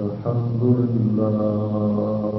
الحمد لله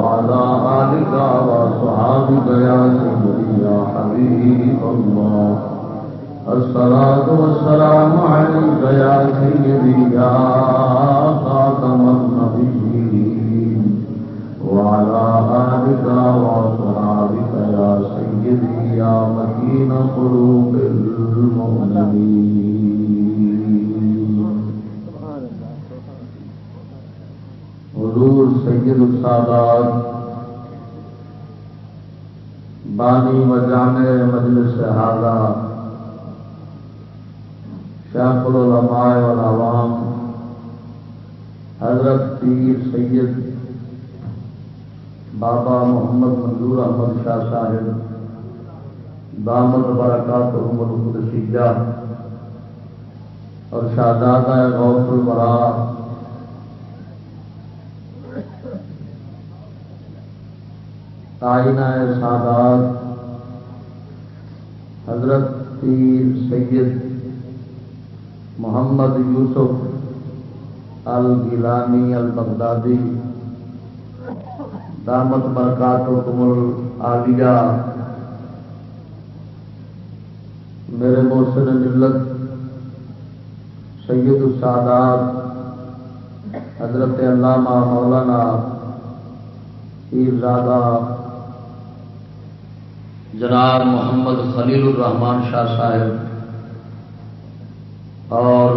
وعلى آلك وصحابك يا سيدي يا حبيب الله. الصلاة والسلام عليك يا سيدي يا خاتم النبيين. وعلى آلك وصحابك يا سيدي يا مكين قلوب المؤمنين. حضور سید السادات، بانی مجامع مجلس حاضہ شیخ العلماء والعوام، حضرت پیر سید بابا محمد منظور احمد شاہ صاحب دامت برکات محمد القدسیہ اور شہزادہ غوث البرا آئینہ سادات، حضرت پیر سید محمد یوسف الگیلانی البغدادی، دامت برکات حکم العالیہ، میرے محسن ملت سید السادات، حضرت علامہ مولانا پیر زادہ جناب محمد خلیل الرحمان شاہ صاحب اور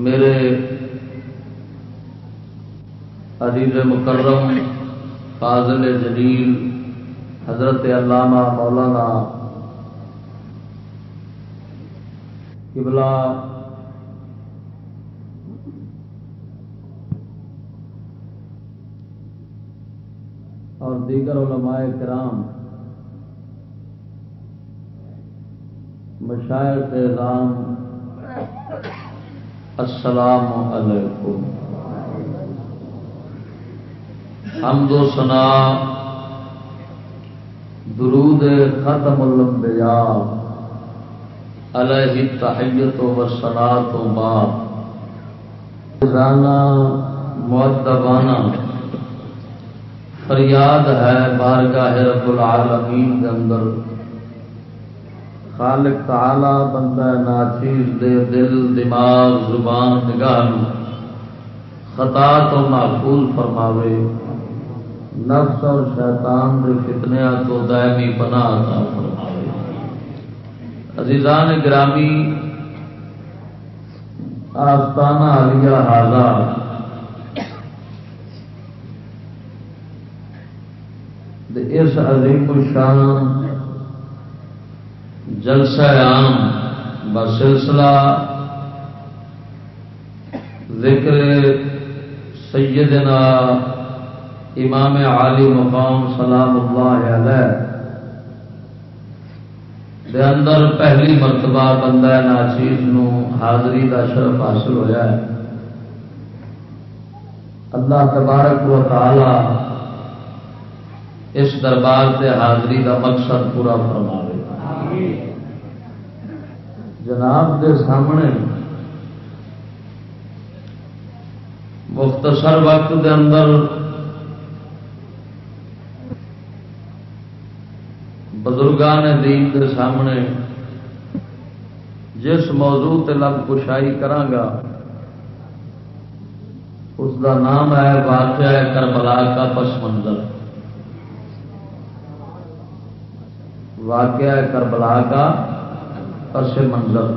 میرے عزیز مکرم فاضل جلیل حضرت علامہ مولانا قبلہ اور دیگر علماء کرام مشاعر اعظام السلام علیکم۔ حمد و سنا، درود ختم الانبیاء علیہ تحیت و سنا تو بعد۔ رانا معدبانہ فریاد ہے بارگاہ رب العالمین کے اندر۔ خالق تعالی بندہ ناچیز دے دل، دماغ، زبان، نگاہ خطا تو محفوظ فرماوے۔ نفس اور شیطان کے فتنیا تو دائمی پناہ عطا فرماوے۔ عزیزان گرامی، آستانہ علیہ حاضر۔ اس عظیم شان جلسہ عام بسلسلہ ذکر سیدنا امام عالی مقام سلام اللہ علیہ دے اندر پہلی مرتبہ بندہ ناچیز نو حاضری کا شرف حاصل ہوا ہے۔ اللہ تبارک و تعالی اس دربار سے حاضری کا مقصد پورا فرما جناب کے سامنے مختصر وقت کے اندر بزرگان دین کے سامنے جس موضوع تے لب کشائی کرانگا، اس کا نام ہے واقعہ کربلا کا پس منظر۔ واقعہ کربلا کا پس منظر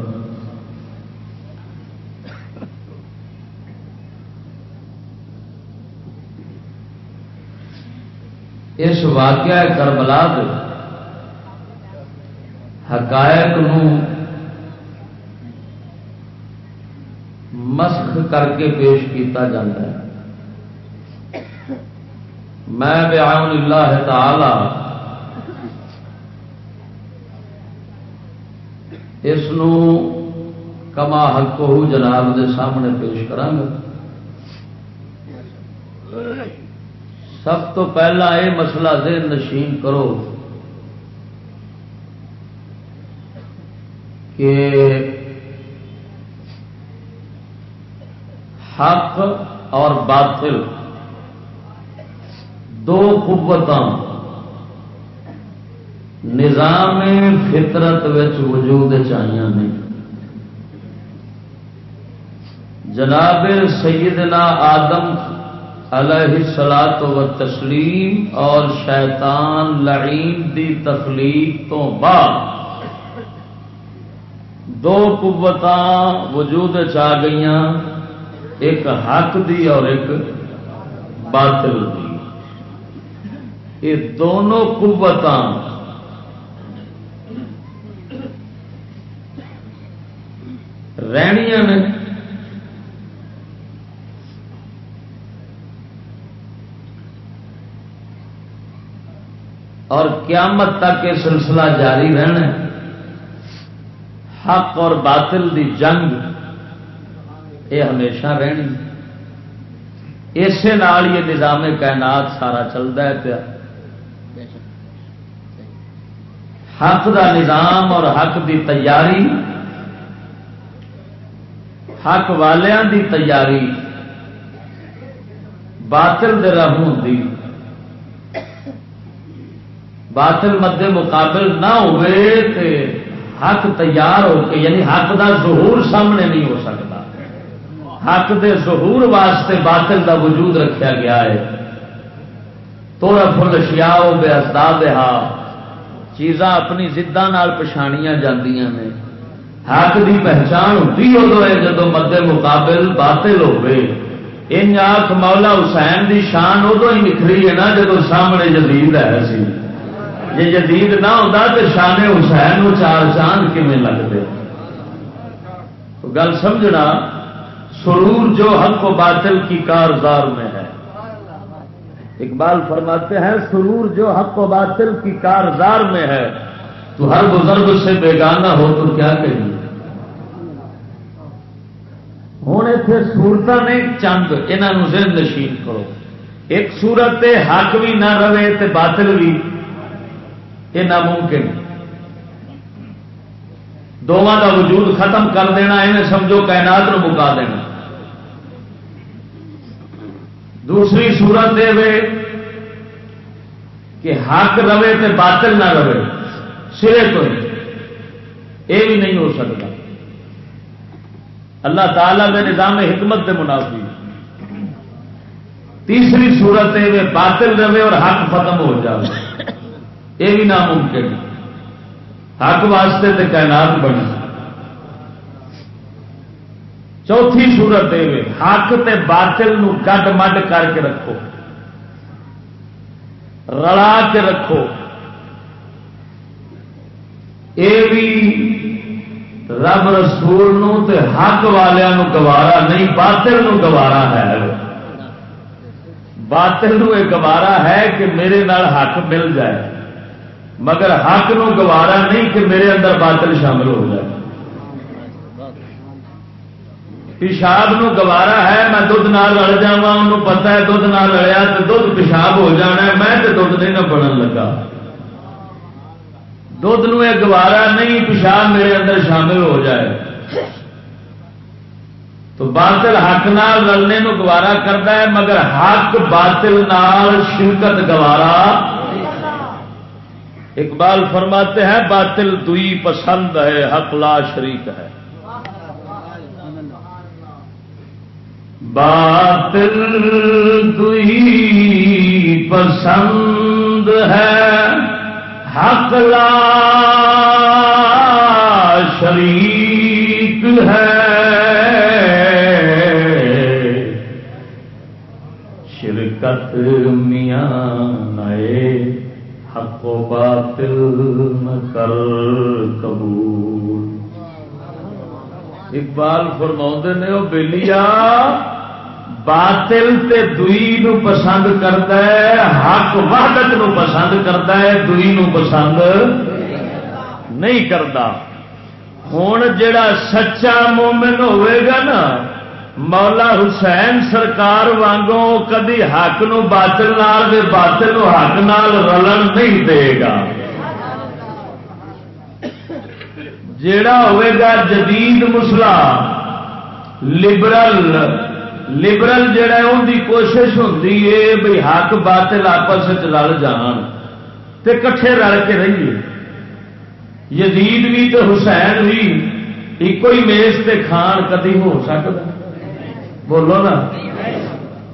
اس واقعہ کربلا کے حقائق مسخ کر کے پیش کیتا جاتا ہے۔ میں بیان اللہ تعالی اس کما حق ہو جناب دے سامنے پیش کرا سب تو پہلا یہ مسئلہ دے نشین کرو کہ حق اور باطل دو قوتوں نظام فطرت وجود چاہیے نہیں۔ جناب سیدنا آدم علیہ سلاط و تسلیم اور شیطان لعین دی تخلیق تو بعد دو قوت وجود چ گئی ایک حق دی اور ایک باطل دی۔ یہ دونوں قوت رہنیاں نے اور قیامت تک یہ سلسلہ جاری رہنا حق اور باطل دی جنگ یہ ہمیشہ رہنی اسی نال یہ نظام کائنات سارا چلتا ہے پیا حق دا نظام اور حق دی تیاری حق والوں دی تیاری، باطل دے دی۔ باطل مد مقابل نہ ہوئے تے حق تیار ہو کے یعنی حق دا ظہور سامنے نہیں ہو سکتا۔ حق دے ظہور واسطے باطل دا وجود رکھا گیا ہے۔ توڑا فل شیاؤ بے اسداد چیزاں اپنی زدان پچھاڑیاں جاندیاں نے۔ حق دی پہچان ہوتی ادو ہے جدو مد مقابل باطل ہوئے۔ ان آخ مولا حسین دی شان ادو ہی نکھری ہے نا جدو سامنے جدید ہے سی جی جدید نہ ہوتا تو شان حسین وہ چار چاند کھے لگتے۔ گل سمجھنا، سرور جو حق و باطل کی کارزار میں ہے۔ اقبال فرماتے ہیں، سرور جو حق و باطل کی کارزار میں ہے۔ تو ہر بزرگ سے بیگانہ ہو تو کیا کہیں ہوں اتنے سورت نے چند یہ نشین کرو۔ ایک سورت حق بھی نہ رہے تو باطل بھی، یہ ناممکن۔ دونوں کا وجود ختم کر دینا، انہیں سمجھو کائنات نو مکا دینا۔ دوسری سورت دے کہ حق رہے تو باطل نہ رہے، سرے تو یہ بھی نہیں ہو سکتا۔ اللہ تعالی میں نظام حکمت کے منافی تیسری صورت ہے باطل رہے اور حق ختم ہو جائے۔ یہ بھی ناممکن حق واسطے تے کائنات بنی۔ چوتھی صورت یہ حق تے باطل نو گڈ مڈ کر کے رکھو۔ رلا کے رکھو۔ یہ بھی رب رسول نو تے حق والوں گوارا نہیں، باطل نو گوارا ہے۔ باطل نو یہ گوارا ہے کہ میرے نال حق مل جائے۔ مگر حق نو گوارا نہیں کہ میرے اندر باطل شامل ہو جائے۔ پیشاب نو گوارا ہے، میں دھد نہ لڑ جا ان پتا ہے دھد نہ لڑیا تو دھد پیشاب ہو جانا ہے، میں تو دھد نہیں نہ بڑھن لگا۔ دھد نو گوارا نہیں، پیشاب میرے اندر شامل ہو جائے۔ تو باطل حق نال لڑنے نو گوارا کرتا ہے، مگر حق باطل نال شرکت گوارا۔ اقبال فرماتے ہیں، باطل دئی پسند ہے، حق لا شریک ہے۔ باطل دئی پسند ہے۔ حق لا شریک ہے۔ شرکت میاں نئے، حق و باطل کر قبول۔ اقبال فرما نے وہ بلیا باطل تے دئی نو پسند کرتا ہے، حق وحدت نو پسند کرتا ہے دئی نو پسند نہیں کرتا۔ ہوں جڑا سچا مومن ہوئے گا نا، مولا حسین سرکار وانگوں کدی حق نو باطل نال دے باطل نو حق نال رلن نہیں دے گا۔ جیڑا ہوئے گا جدید مسلا لبرل لبرل جڑا ان کی کوشش ہوتی ہے بھائی حق باطل آپس رل جان تے کٹھے رل کے رہیے یزید بھی تو حسین بھی ایک ہی میز تے کھان کدی ہو سکتا بولو نا۔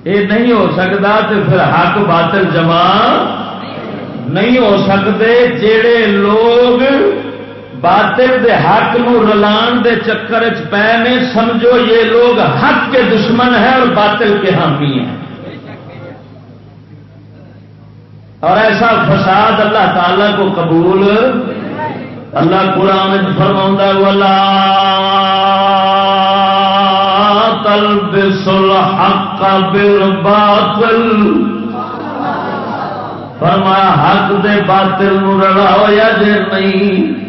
یہ نہیں ہو سکتا تو پھر حق باطل جمع نہیں ہو سکتے جڑے لوگ باطل دے حق نو رلان دے چکر پے نے سمجھو یہ لوگ حق کے دشمن ہیں اور باطل کے حامی ہیں۔ اور ایسا فساد اللہ تعالی کو قبول اللہ قرآن فرما والا تلبس الحق بالباطل۔ فرمایا، حق دے باطل نو رلاؤ یا جے نہیں۔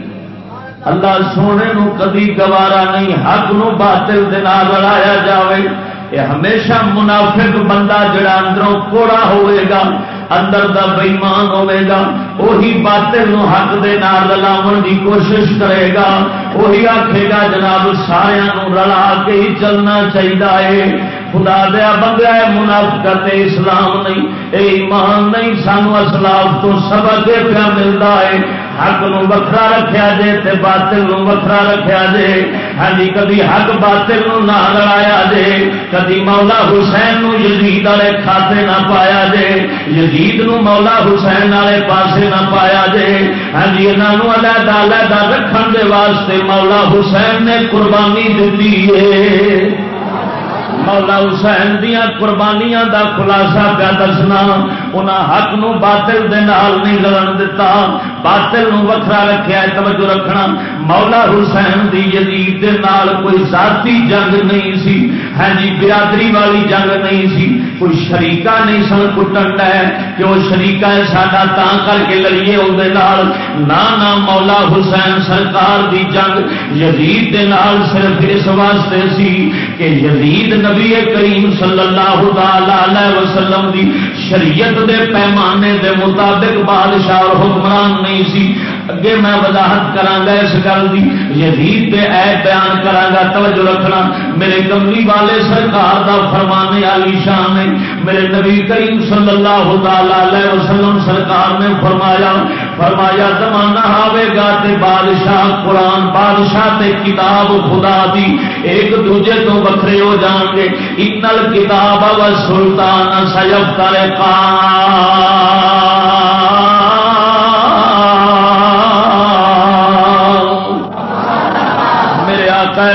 اللہ سونے نو کدی گوارا نہیں، حق نو باطل دے لڑایا جاوے۔ یہ ہمیشہ منافق بندہ جڑا اندروں کوڑا ہوئے گا، اندر دا بےمان ہوئے گا۔ وہی باطل نو حق دے نال رلاون دی کوشش کرے گا، وہی آکھے گا، جناب سارا رلا کے ہی چلنا چاہیے خدا دیا بندہ ہے منافقت اسلام نہیں، اے ایمان نہیں، سانو اسلاف تو سبق پیا ملتا ہے۔ حق نو وکھرا رکھیا جے تے باطل نو وکھرا رکھیا جے۔ ہاں جی کبھی حق باطل نو نہ لڑایا جے کبھی مولا حسین نو یزید والے کھاتے نہ پایا جے۔ یزید نو مولا حسین والے پاسے نہ پایا جے۔ ہاں جی یہاں علیحدہ علیحدہ رکھن دے واسطے مولا حسین نے قربانی دیتی ہے۔ مولا حسین دیا قربانیاں دا خلاصہ پیا دسنا، انہاں حق نو باطل دے نال نہیں لڑن دتا۔ باطل نو وکھرا رکھیا ہے، توجہ رکھنا۔ مولا حسین دی یزید دے نال کوئی ذاتی جنگ نہیں سی۔ ہاں جی برادری والی جنگ نہیں سی۔ کوئی شریکا نہیں سن کٹن ہے کہ وہ شریکا ہے ساڈا تا کر کے لڑیے اندر نال۔ نہ نہ مولا حسین سرکار دی جنگ یزید دے نال صرف اس واسطے سی کہ یزید نبی نبی کریم صلی اللہ علیہ وسلم دی شریعت دے پیمانے دے مطابق بادشاہ اور حکمران نہیں سی۔ اگے میں وضاحت کرانگا اس گل کی یزید دے اے بیان کرانگا توجہ رکھنا۔ میرے کملی والے سرکار دا فرمانے علی شان نے میرے نبی کریم صلی اللہ تعالی علیہ وسلم سرکار نے فرمایا فرمایا، زمانہ آئے گا تے بادشاہ، قرآن بادشاہ تے کتاب خدا دی ایک دوجے تو وکھرے ہو جان گے۔ انل کتاب و سلطان سیف کرے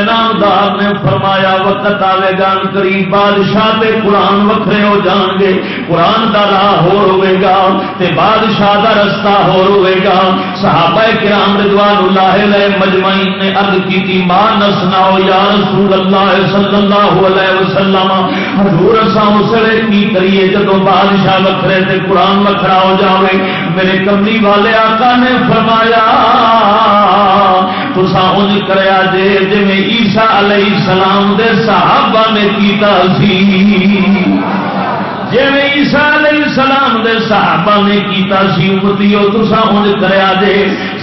نامدار نے فرمایا، وقت آئے گا، قریب بادشاہ تے قرآن وکھرے ہو جان گے۔ قرآن دا راہ ہو ہوئے گا تے بادشاہ دا رستہ ہو ہوئے گا۔ صحابہ کرام رضوان اللہ علیہ مجمعین نے عرض کی تھی ما نسناو یا رسول اللہ صلی اللہ علیہ وسلم، حضور اساں اسلے کی کریے جدو بادشاہ وکھرے تے قرآن وکھرا ہو جاوے۔ میرے کملی والے آقا نے فرمایا تسا انج کریا جے جی عیسیٰ علیہ السلام دے صحابہ نے کیتا سی۔ جی عیسا علیہ السلام دے صحابہ نے کیتا سی، امتی ہو تو ہوں کریا دے۔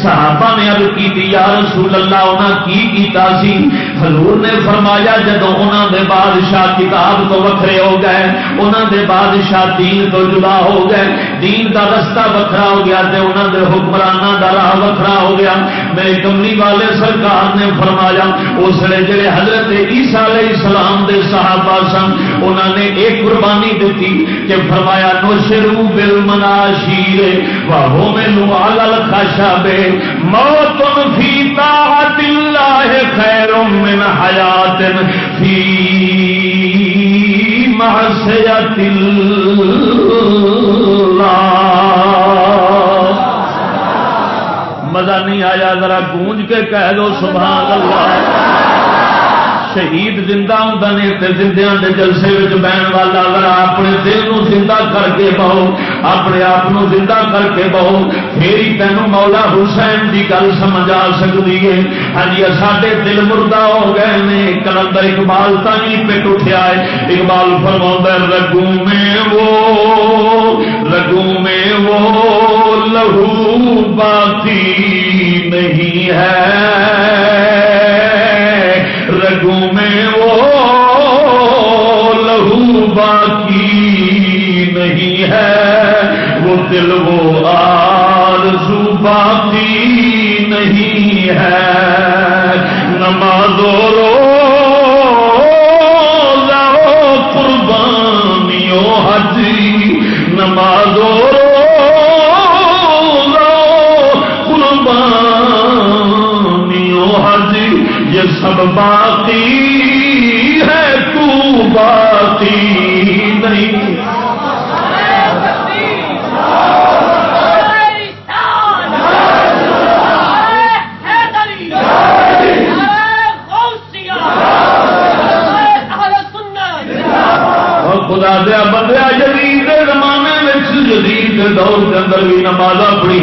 صحابہ نے اب کی تھی، یا رسول اللہ، انہاں کی کیتا سی؟ حضور نے فرمایا جدو انہاں دے بادشاہ کتاب تو وکھرے ہو گئے، انہاں دے بادشاہ دین تو جدا ہو گئے، دین دا رستہ وکھرا ہو گیا تے انہاں دے حکمرانہ دا راہ وکھرا ہو گیا. میرے کملی والے سرکار نے فرمایا اس نے جڑے حضرت عیسیٰ علیہ السلام دے صحابہ سن انہوں نے ایک قربانی دیتی کہ فرمایا نو شروع بل منا شیر وہ مینو آل خاشا بے موت فی طاعت اللہ خیر من حیات فی معصیت اللہ۔ مزہ نہیں آیا، ذرا گونج کے کہہ دو، سبحان اللہ۔ شہید زندہ ہوں نے زندہ کے جلسے بہن والا اگر اپنے دل نو زندہ کر کے بہو، اپنے آپ زندہ کر کے بہو۔ پھر ہی تینوں مولا حسین کی گل سمجھ آ سکتی ہے۔ ہاں جی سارے دل مردہ ہو گئے نے، کلندر اقبال تھی پٹ اٹھا ہے۔ اقبال فرما رگو میں وہ، رگو میں وہ لہو باقی نہیں ہے۔ دل وہ آرزو باقی نہیں ہے۔ نماز و رو قربانیوں حجی نماز و رو سب باقی اندر بھی نماز پڑھی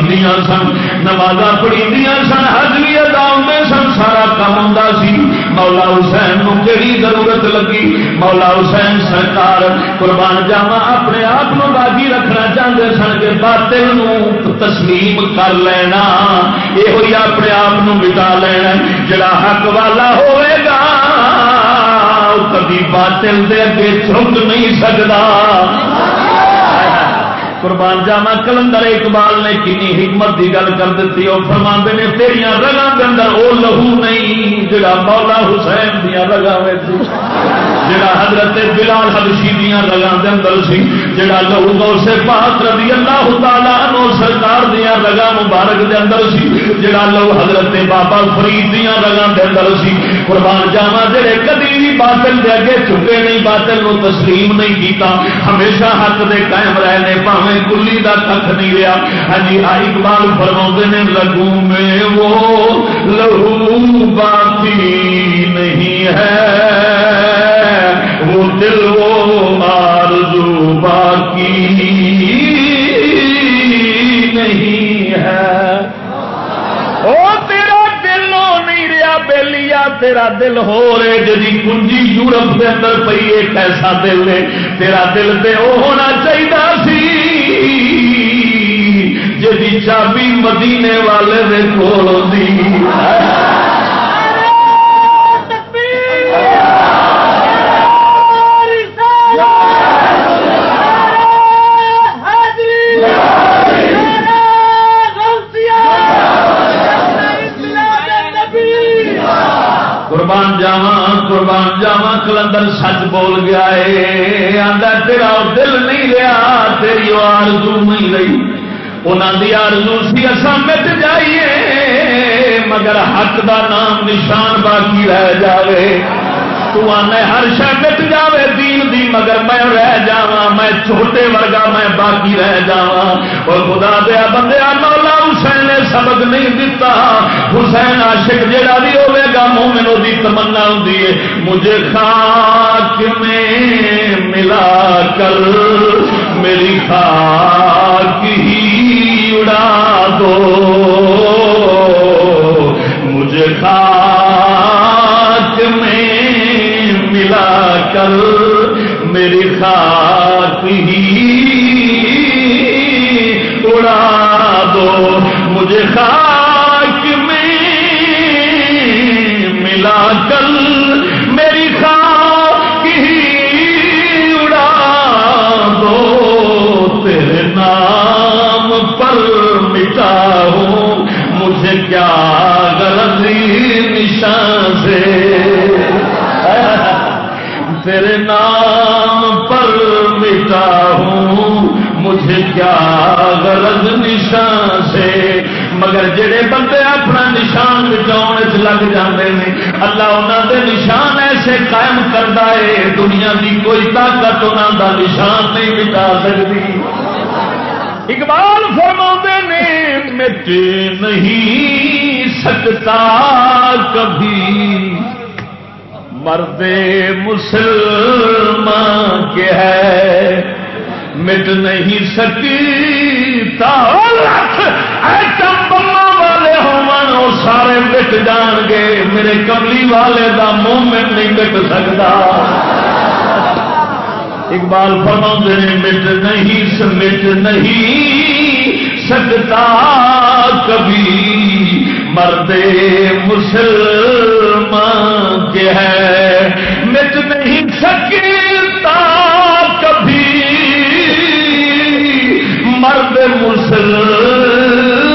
سن نماز پڑھی سن، حج بھی ادا سن، سارا کام ہوں سی۔ مولا حسین نو کہڑی ضرورت لگی؟ مولا حسین سرکار قربان جاوا اپنے آپ باغی رکھنا چاہتے سن کے باطل تسلیم کر لینا۔ یہ اپنے آپ مٹا لینا جڑا حق والا ہوئے گا کبھی باطل دے اگے چک نہیں سکتا قربان جانا کلندر اقبال نے کنی حکمت کی گل کر دیتی اور فرما نے تیریا رگا کے اندر وہ لہو نہیں، جڑا مولا حسین دیا رگا جڑا حضرت بلال حبشی دیا رگا اندر سی، جڑا لہو گو سے پاک رضی اللہ تعالیٰ نو سرکار دیا رگا مبارک دے اندر سی، جڑا لہو حضرت بابا فرید دیا رگا دے اندر سی۔ قربان جاوا جڑے کدی بھی باطل دے اگے چکے نہیں، باطل نو تسلیم نہیں کیتا، ہمیشہ حق دے قائم رہنے پاوے میں کلی کا کھ نہیں رہا۔ ہاں جی اقبال فرما نے لگو میں وہ لہو باقی نہیں ہے۔ وہ دل وہ آرزو باقی نہیں ہے۔ تیرا دل ہو رہے۔ جی کنجی یورپ کے اندر پی ایک ایسا دل ہے۔ تیرا دل تے وہ ہونا چاہیے چابی مدینے والے دے کول قربان جاوا قربان جاوا کلندر سچ بول گیا ہے آدھا تیرا دل نہیں رہا تیری آرزو نہیں رہی۔ انہوں کی آرزو سی اصا مٹ جائیے، مگر حق دا نام نشان باقی رہ جائے تو ہر شہ مٹ جاوے دین دی، مگر میں رہ جا میں چھوٹے ورگا میں باقی رہ جا اور خدا دیا بندے مولا حسین نے سبق نہیں دیتا حسین عاشق جڑا بھی ہوے گا، مومن دی تمنا ہوندی ہے۔ مجھے خاک میں ملا کر میری خاک ہی اڑا دو۔ مجھے خاک میں ملا کر میری خاک ہی اڑا دو، مجھے خاک میں ملا کر میری خاک ہی اڑا دو، تیرے نام پر مٹا ہوں، مجھے کیا غلطی نشان سے؟ تیرے نام کیا غرض نشان سے؟ مگر جڑے بندے اپنا نشان مٹاؤ لگ جاتے ہیں اللہ انہوں دے نشان ایسے قائم کرتا ہے، دنیا کی کوئی طاقت انہوں دا نشان نہیں مٹا سکتی اقبال فرما نے، مٹ نہیں سکتا کبھی۔ مرد مسلمان کے ہے مٹ نہیں سکتا والے ہو سارے مٹ جان گے۔ میرے کملی والے دا مومنٹ نہیں مٹ سکتا۔ اقبال فرما نے مٹ نہیں مٹ نہیں سکتا۔ کبھی مرد مسلمان کے ہے۔ مٹ نہیں سکتا مسلمان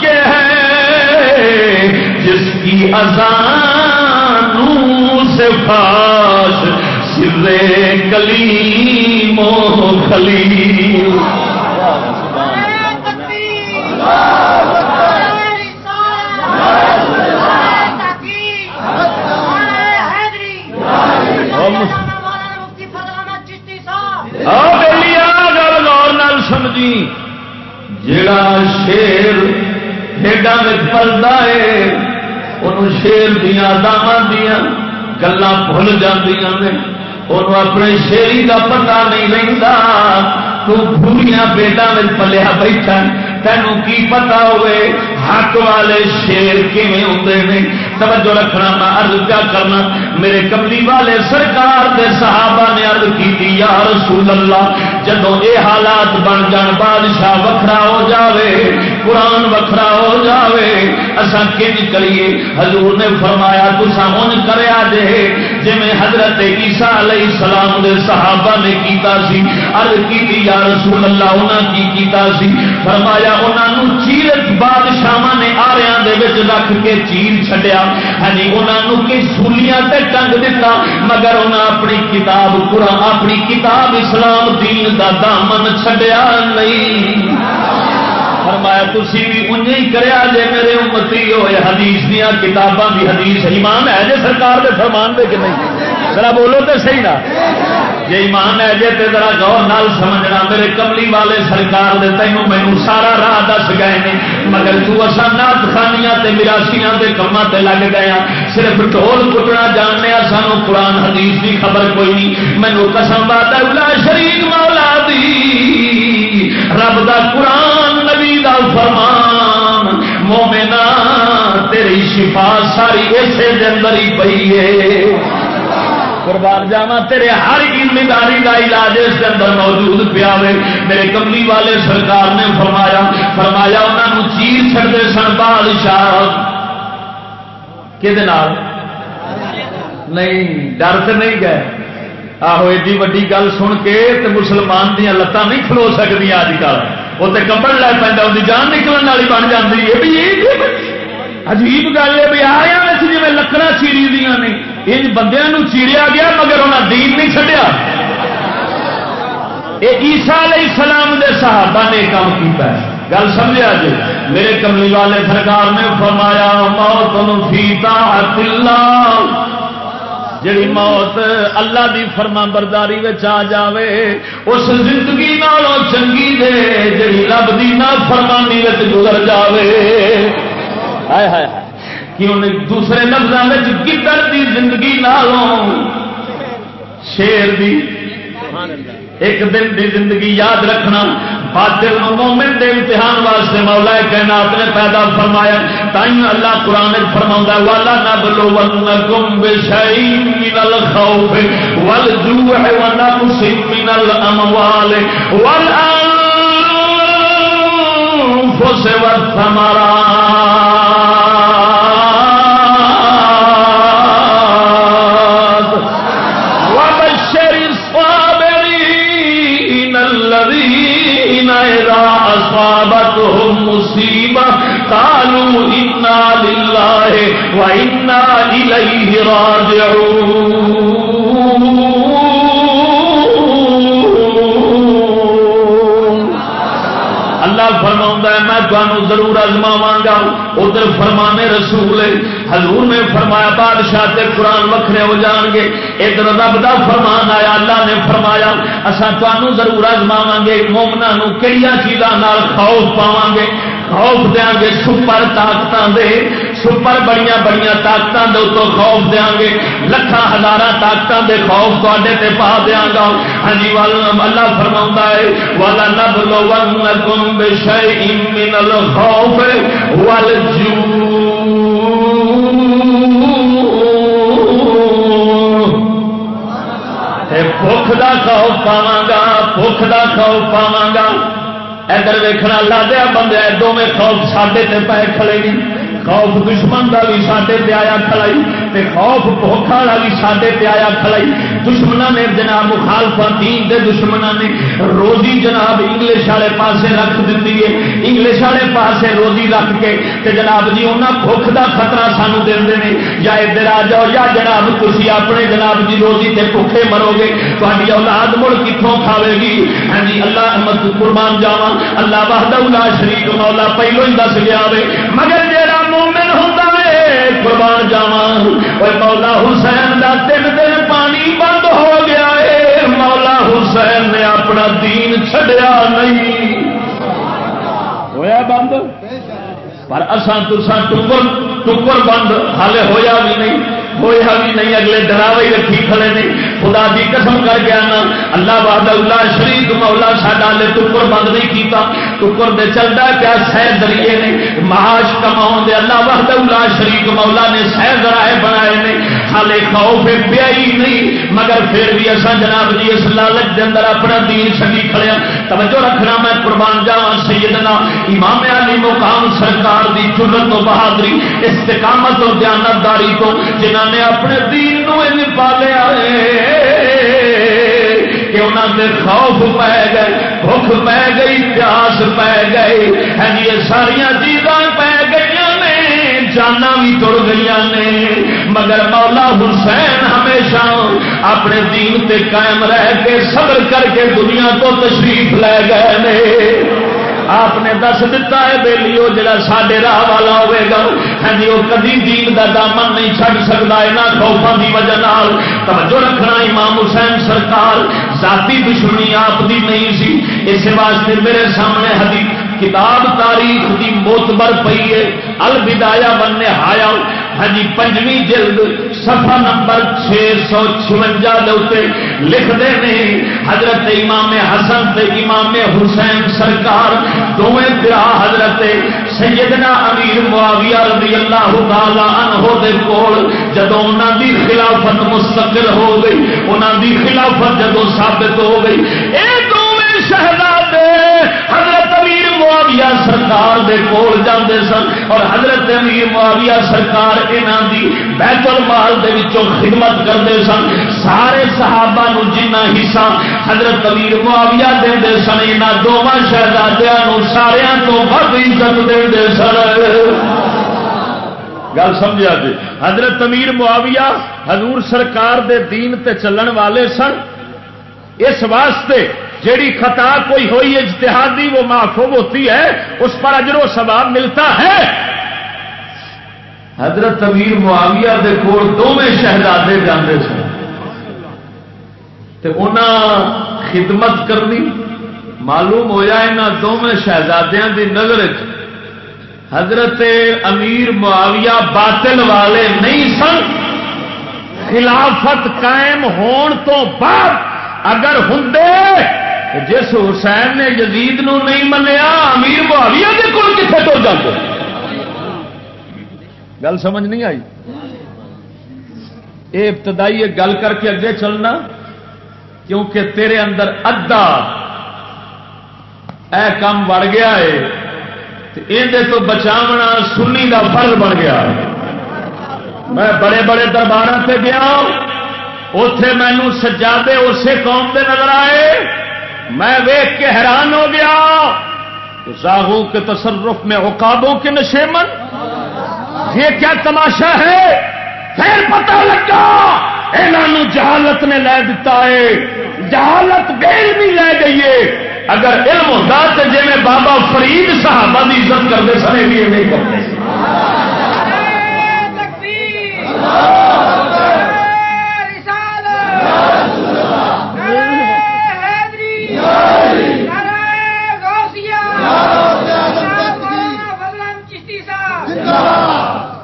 کے ہے جس کی اذانوں سے فاش سر کلیم و خلیل۔ کھیڈا پلتا ہے ان شیر دیا داوا دیا گلا بھول جی ان اپنے شیری کا پتا نہیں لگتا تو بھولیاں بیٹا میں پلیا بیٹھا تینوں کی پتا ہوئے؟ حق والے شیر کیویں ہوتے ہیں توجہ رکھنا، میں ارد کیا کرنا، میرے کملی والے سرکار دے صحابہ نے ارد کی یا رسول اللہ جدو یہ حالات بن جان، بادشاہ وکھرا ہو جاوے، قرآن وکھرا ہو جاوے اسا کنج کریے؟ حضور نے فرمایا تسا ان کریا جے جی حضرت عیسیٰ علیہ السلام دے صحابہ نے کیتا سی ارد کی یا رسول اللہ، انہاں کی کیتا سی؟ فرمایا انہوں چیرت بادشاہ نے آریا رکھ کے چیر چڈیا ہاں انہوں کی سولیاں تے ٹنگ دیتا مگر انہیں اپنی کتاب، قرآن، اپنی کتاب اسلام دین دا دامن چڈیا نہیں۔ فرمایا تھی بھی انج ہی کریا جے میرے امتی ہوئے حدیث دیا کتاباں دی حدیث ایمان ہے جے سرکار دے فرمان دے کہ نہیں؟ ذرا بولو تو صحیح نا۔ جی ایمان ہے جی ذرا گور نال سمجھنا، میرے کملی والے سرکار دے تینوں مینو سارا راہ دس گئے نے، مگر تسا نات خانیاں تے مراسیاں کے کاموں سے لگ گیا ہاں۔ صرف ٹول کٹنا جاننے ہاں، سانو قرآن حدیث کی خبر کوئی نہیں۔ مینو قسم بات ہے شریف مولا دی۔ رب دا قرآن، نبی دا فرمان۔ مومنا تیری شفا ساری اسے اندر ہی پی ہے۔ قربان جاوا تیرے ہر ایمانداری کا علاج اس کے اندر موجود پیا میرے کملی والے سرکار نے فرمایا فرمایا انہوں چیر چڑتے سن بادشاہ۔ کہ نہیں، ڈر تو نہیں گئے۔ آہو، ایڈی وی گل سن کے مسلمان دیا لتان نہیں کھلو سکتی اج کل وہ تو کمبڑ لگ پہ وہ جان نکلنے والی بن جاتی ہے بھی عجیب گل ہے، بھی آیا جی لکڑا چیری دیا نے ان بندوں چیریا گیا مگر انہیں دین نہیں چڈیا یہ عیسا علیہ السلام دے صحابہ نے کام کیا گل سمجھا جی میرے کملی والے سرکار نے فرمایا، موت فیتا اللہ۔ جڑی موت اللہ دی فرما برداری آ جاوے، اس زندگی نالوں چنگی دے، جڑی رب دی نہ فرمانی گزر جاوے۔ ہائے ہائے۔ کیوں دوسرے لفظوں میں گدڑ دی زندگی نالوں۔ شیر دی۔ ایک دن دی زندگی یاد رکھنا۔ باطل مومن دے امتحان واسطے مولا کائنات نے پیدا فرمایا۔ تائیں اللہ قرآن فرما والا نہ ونکم بشیء من الخوف والجوع ونقص من الاموال والانفس والثمرات. اصابتهم مصيبة قالوا إنا لله وإنا إليه راجعون. اللہ میں تمہوں ضرور آزماوا گا ادھر فرمانے رسول حضور نے فرمایا، بادشاہ تے قرآن وکھرے ہو جان گے ادھر رب دا فرمان آیا، اللہ نے فرمایا اصا تمہوں ضرور آزماوا گے مومنا کئی چیزوں خوف پاوا گے خوف دیا گے، سپر طاقت دے سپر بڑی بڑی طاقتوں کے اتوں خوف دیا گے لکھان ہزار طاقتوں کے خوف تے پا دیا گا۔ ہاں جی اللہ فرما ہے والا نب لو ون بے من الخوف والجوع۔ بھوک دا خوف پاواں گا، بھوک دا خوف پاواں گا۔ ادھر ویکنا لا دیا بندے دونوں خوف ساڈے تے پے کھڑے نہیں خوف دشمن کا بھی ساڈے پہ آیا کھڑائی تے خوف بھوکھا والا بھی ساڈے پہ آیا کھڑائی دشمنوں نے جناب مخالفا دین دے دشمنوں نے روزی جناب انگلش والے پاسے رکھ دیتی ہے۔ انگلش والے پاسے روزی رکھ کے تے جناب جی انہیں بھوک کا خطرہ سانو دے ہیں یا ادھر آ جاؤ یا جناب تھی اپنے جناب جی روزی تے بھوکے مرو گے تاری اولاد مڑ کتوں کھاوے گی؟ ہاں جی اللہ احمد قربان جاوا اللہ واہدہ شریف مولا پہلو ہی دس گیا مگر جا مومن ہوتا ہے، قربان جاوا مولا حسین کا تین دن پانی بند ہو گیا ہے۔ مولا حسین نے اپنا دین چڈیا نہیں۔ ہوا بند؟ پر اسان تسان ٹکر ٹکر بند ہالے ہویا بھی نہیں، ہویا بھی نہیں، اگلے ڈراوے رکھی کھڑے نے۔ خدا دی قسم کر گیا نا اللہ بہاد اللہ شریف مولا ساڈا لے ٹکر بند نہیں کیتا۔ ٹکر دے چلتا پیا سہ ذریعے نے۔ معاش کماؤ دے اللہ بہاد اللہ شریف مولا نے سہ ذرائع بنائے نے۔ ہالے خوف پیا ہی نہیں۔ مگر پھر بھی اصا جناب جی اس لالچ دے اندر اپنا دین چنگی کھڑیا ہاں۔ توجہ رکھنا میں قربان جاوا سیدنا۔ امام علی مقام سرکار دی جرت و بہادری استقامت اور دیانتداری تو جنہوں نے اپنے دین نو پالیا کہ انہوں نے خوف پی گئے بھوک پی گئی پیاس پی گئی ہاں جی، یہ ساریا چیزاں پی گئی نے جانا بھی تر گئی نے۔ مگر مولا حسین ہمیشہ اپنے دین تے قائم رہ کے صبر کر کے دنیا تو تشریف لے گئے نے۔ آپ نے دس دتا ہے بےلی وہ جڑا سڈے راہ والا ہوے گا۔ ہاں جی وہ کدی دین کا دامن نہیں چڑ سکتا یہاں خوفوں کی وجہ توجہ رکھنا امام حسین سرکار، ذاتی دشمنی آپ دی نہیں سی۔ اس واسطے میرے سامنے حدیث کتاب تاریخ کی موتبر پی ہے۔ الودایا بننے ہایا۔ ہاں جی پنجویں جلد سفا نمبر چھ سو چونجا لکھتے ہیں حضرت امام حسن تے امام حسین سرکار دونوں برا حضرت سیدنا امیر معاویہ رضی اللہ تعالی عنہ دے کول جدو انہوں دی خلافت مستقل ہو گئی انہوں دی خلافت جدو ثابت ہو گئی۔ اے دونوں شہزادے حضرت امیر معاویہ سرکار دے کول جاندے سن اور حضرت امیر معاویہ سرکار انہاں دی بیت المال دے وچوں خدمت کردے سن۔ سارے صحابہ نو جنہ حصہ حضرت امیر معاویہ دے دے سن، انہاں دوواں شہزادیاں نو سارے تو ود عزت دے دے سن۔ گل سمجھا جی؟ حضرت امیر معاویہ حضور سرکار دے دین تے چلن والے سن۔ اس واسطے جیڑی خطا کوئی ہوئی اجتہادی وہ معفوب ہوتی ہے، اس پر اجر و ثواب ملتا ہے۔ حضرت امیر معاویہ دے کول دونوں شہزادے جانے سن۔ خدمت کرنی معلوم ہوا یہاں دونوں شہزادیاں دی نظر حضرت امیر معاویہ باطل والے نہیں سن۔ خلافت قائم ہون تو بعد اگر ہوں جس حسین نے یزید نو نہیں منیا امیر معاویہ کے کول کتنے تر جاتے گل سمجھ نہیں آئی یہ ابتدائی گل کر کے اگے چلنا کیونکہ تیرے اندر ادا اے کام بڑھ گیا ہے یہ تو بچاونا سنی کا فرض بن گیا میں بڑے بڑے دربار سے گیا اتے مینو سجادے اسی قوم کے نظر آئے میں ویخ کے حیران ہو گیا راہو کے تصرف میں اوقابوں کے نشیمن یہ کیا تماشا ہے؟ پھر پتا لگا یہاں جہالت نے لے دیتا ہے۔ جہالت گیل بھی لے گئی ہے۔ اگر علم ہوتا تو جی میں بابا فرید صحابہ کی عزت کرتے سر بھی نہیں کرتے۔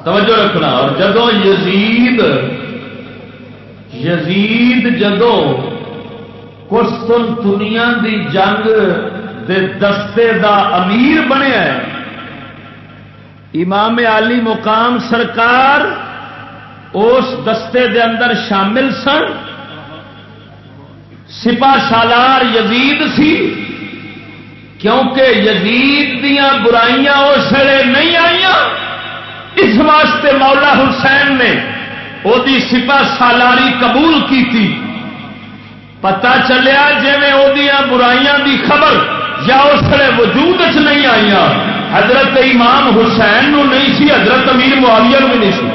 توجہ رکھنا، اور جدو یزید یزید جدو کستن دنیا دی جنگ دے دستے دا امیر بنیا امام علی مقام سرکار اس دستے دے اندر شامل سن۔ سپا سالار یزید سی، کیونکہ یزید دیا برائیاں اس ویلے نہیں آئیاں۔ اس واسطے مولا حسین نے وہ سپا سالاری قبول کی تھی پتا چلیا جی وہ برائیاں دی خبر یا اسلے وجود چ نہیں آئی حضرت امام حسین نو نہیں سی، حضرت امیر معاویہ بھی نہیں سی۔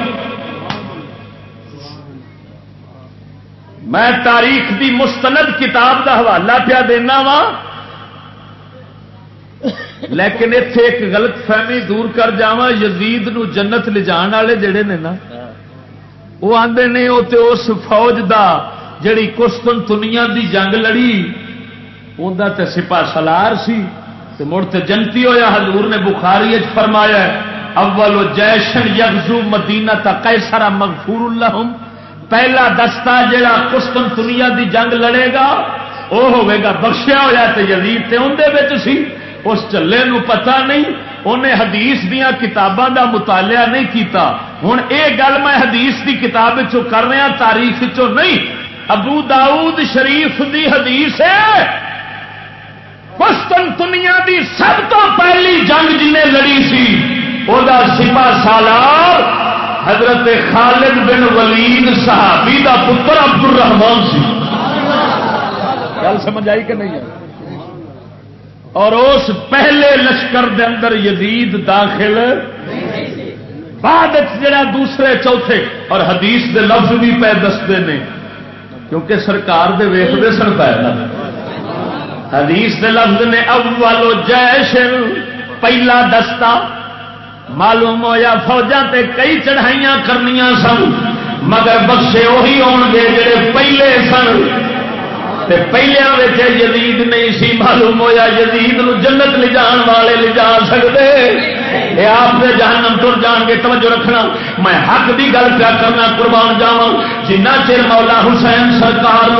میں تاریخ دی مستند کتاب دا حوالہ پیا دینا وا لیکن اتے ایک غلط فہمی دور کر جا یزید نو جنت لے جان والے جڑے نے نا، وہ آدھے نے وہ تو اس فوج دا جڑی کستن دنیا دی جنگ لڑی انہوں تے سپا سلار سی، تے مڑ تے جنتی ہویا، حضور نے بخاری فرمایا اول جیشن یغزو مدینہ تا قیسرا مغفور اللہم پہلا دستہ جڑا کستن دنیا دی جنگ لڑے گا وہ ہوئے گا، بخشیا ہوا تے یزید تے اندر سی۔ اس چلے نو پتا نہیں انہیں حدیث دیا کتاباں دا مطالعہ نہیں کیتا۔ ہوں اے گل میں حدیث دی کتاب کر رہا، تاریخ چو نہیں۔ ابو داؤد شریف دی حدیث ہے۔ دنیا دی سب تو پہلی جنگ جنہیں لڑی سی وہ سپا سالار حضرت خالد بن ولید صحابی دا پتر عبد الرحمان سی۔ گل سمجھ آئی کہ نہیں ہے اور اس پہلے لشکر دے اندر یزید داخل بعد جڑا دوسرے چوتھے، اور حدیث دے لفظ بھی پہ دستے نے، کیونکہ سرکار دے ویختے سن پہ۔ حدیث دے لفظ نے اولو جیش پہلا دستہ، معلوم ہو یا فوجا تے کئی چڑھائیاں کرنیاں سن، مگر بخشے وہی آن گے جڑے پہلے سن۔ تے پہلے یزید نہیں سی، معلوم ہوا یزید نو جنت لے جان والے لے جا سکتے یہ آپ نے جہنم تر جان کے توجہ رکھنا۔ میں حق کی گل کیا کرنا، قربان جاوا جنہ چر مولا حسین سرکار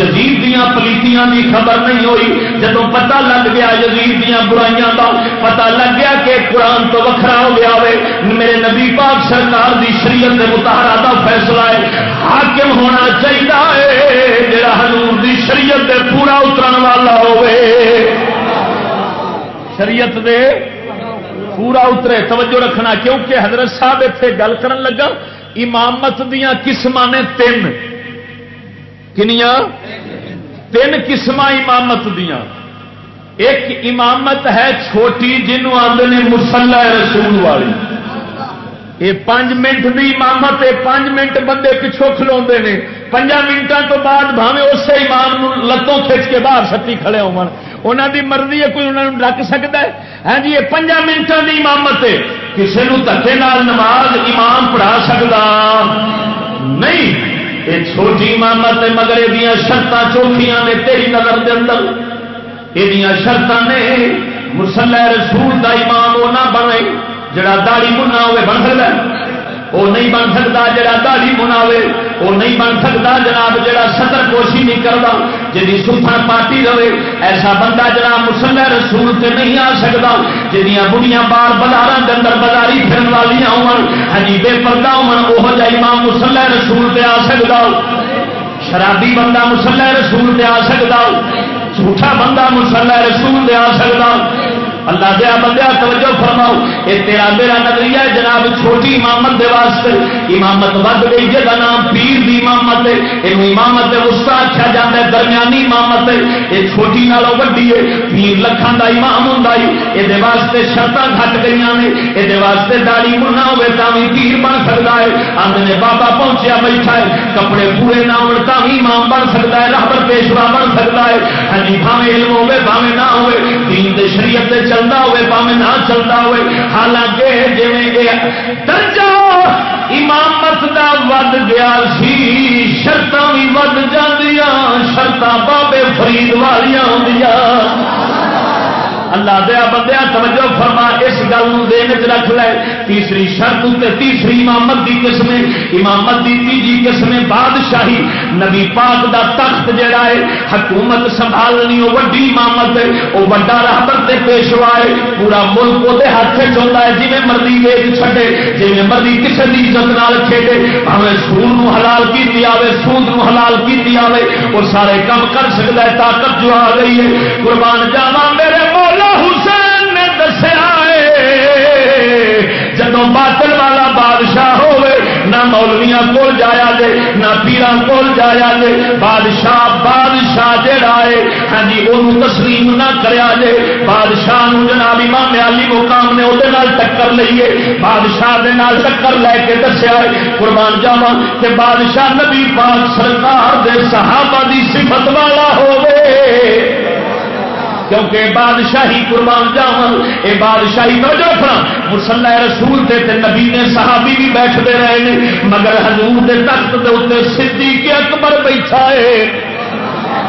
یزید دیا پلیتیاں کی خبر نہیں ہوئی جب پتا لگ گیا یزید دیا برائیاں کا پتا لگ گیا کہ قرآن تو وکھرا ہو گیا ہوئے میرے نبی پاک سرکار دی شریعت کے متحرہ کا فیصلہ ہے۔ حاکم ہونا چاہیے جڑا حضور دی پورا اترن والا ہوئے، شریعت دے پورا اترے، توجہ رکھنا، کیونکہ حضرت صاحب اتنے گل کر لگا، امامت دیا قسم نے تین۔ کنیا تین قسم امامت دیا ایک امامت ہے چھوٹی جنوں آدھے مسلح رسول والی۔ یہ پانچ منٹ کی امامت ہے پانچ منٹ بندے پچھو کھلو نے۔ پنجا منٹوں تو بعد بھاوے اسے امام لتوں کھچ کے باہر سٹی کھڑے ہو انہوں دی مرضی ہے کوئی انہوں نے رکھ سکتا ہے؟ ہاں جی یہ پنجا منٹوں کی امامت ہے۔ کسی نے دکے نماز امام پڑھا سکتا نہیں، یہ چھوٹی امامت ہے، مگر یہ شرط چوکیاں نے تیری نظر دے اندر۔ یہ شرط نے مسلح رسول دا امام وہ نہ بنے جڑا داڑی منا ہوئے بن سکتا وہ نہیں بن سکتا جڑا داڑی مناوے وہ نہیں بن سکتا جناب جڑا سطر کوشی نہیں کرتا جی سکھن پارٹی رہے، ایسا بندہ جڑا مسلح رسول سے نہیں آ سکتا جنیا بڑیاں بار بازار کے اندر بازاری پھر والی ہوں ہاں جی بے پردہ وہ امام مسلح رسول سے آ سکتا شرابی بندہ مسلح رسول سے آ سکتا جھوٹا بندہ مسلح رسول سے آ سکتا اللہ دیا بندہ توجہ فرماؤ۔ یہ تیرا میرا نظریہ جناب، چھوٹی امامت دے واسطے۔ امامت ود گئی جہاں نام پیر دی امامت ہے۔ یہ امامت استا آخیا جا ہے، درمیانی امامت ہے۔ یہ چھوٹی نالوں وڈی ہے، پیر لکھان کا امام ہوں یہ واسطے شرط گھٹ گئی نے۔ یہ واسطے داڑی منا ہوے بھی پیر بن سکتا ہے۔ اند نے بابا پہنچیا بیٹھا ہے۔ کپڑے پورے نہ ہو بھی امام بن سکتا ہے۔ رابر پیشوا بن سکتا ہے۔ ہاں جی بھاوے علم ہوے بھاوے نہ ہوے دین دے شریعت دے چلتا ہوئے، پاوے نہ چلتا ہوئے۔ حالانکہ جی درجہ امامت دا ود گیا سی شرط بھی ود جاندیاں شرط بابے فرید والیاں ہوں اللہ دیا بندیا توجہ فرما، اس گل دین رکھ لے۔ تیسری شرط تیسری امامت کی قسم امامت کی تیجی قسم بادشاہی۔ نبی پاک دا تخت جڑا ہے، حکومت سنبھالنی وہ وڈی امامت ہے وہ وڈا رحبر سے پیشوا ہے۔ پورا ملک وہ ہاتھ چاہتا ہے جی مرضی ویچ چھڈے جی مرضی کسی کی عزت نال کھیڈے۔ ہمیں سود حلال کی آئے سود حلال کی آئے وہ سارے کام کر سکتا ہے، طاقت جو آ گئی ہے۔ قربان جاوا میرے جب باطل والا بادشاہ ہوئے، نہ مولویا کول جایا جے، نہ پیران کول جایا جے۔ بادشاہ بادشاہ جڑا ہے ہاں جی وہ تسلیم نہ کریا جے۔ بادشاہ جناب امام علی مقام نے وہ ٹکر لیے بادشاہ دے نال ٹکر لے کے دسیا ہے، قربان جاوا کہ بادشاہ نبی پاک سرکار دے صحابہ دی صفت والا ہوئے کیونکہ بادشاہی قربان جاون یہ بادشاہی تو جو رکھنا مسلح رسول تے تے نبی نے صحابی بھی بیٹھتے رہے ہیں مگر حضور دے تخت دے اتنے صدیق اکبر بیٹھا ہے۔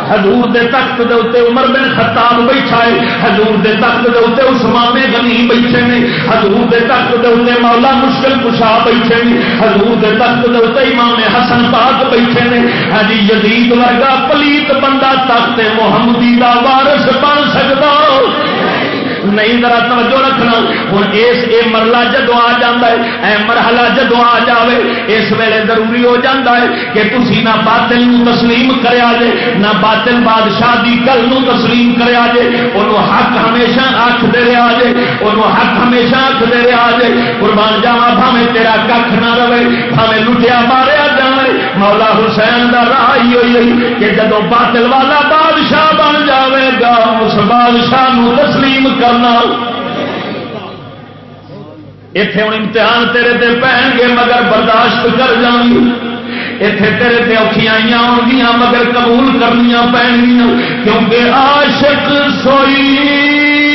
حضور دے تخت دے اتنے عمر بن خطاب بیٹھا ہے، حضور دے تخت دے اتنے عثمان غنی بیٹھے نے، حضور دے تخت دے اتنے مولا مشکل کشا بیٹھے نے، حضور دے تخت دے اتنے امام حسن پاک بیٹھے نے۔ ہاں جی، یزید ورگا پلیت بندہ تخت محمدی دا وارث بن سکتا نہیں، ذرا توجہ رکھنا۔ ہوں اس اے مرلہ جدو آ جا اے مرحلہ جدو آ جائے اس ویلے ضروری ہو جاتا ہے کہ تھی نہ باطل تسلیم کریا جے، نہ باطل بادشاہ کی گل تسلیم کریا جے۔ انہوں حق ہمیشہ آخ دے رہا جے انہوں حق ہمیشہ آخ دے رہا جے۔ قربان جاوا بھاوے تیرا کھ نہ رہے بھاوے لٹیا ماریا جائے مولا حسین کا راہ ہی ہوئی کہ جدو باطل والا بادشاہ اس بادشاہ تسلیم کرنا۔ اتے ہوں امتحان تیرے تے پہن گے مگر برداشت کر جانی اتے تیرے تے اوکھیاں آن گیا مگر قبول کرنیا پہن گیا کیونکہ عاشق سوئی۔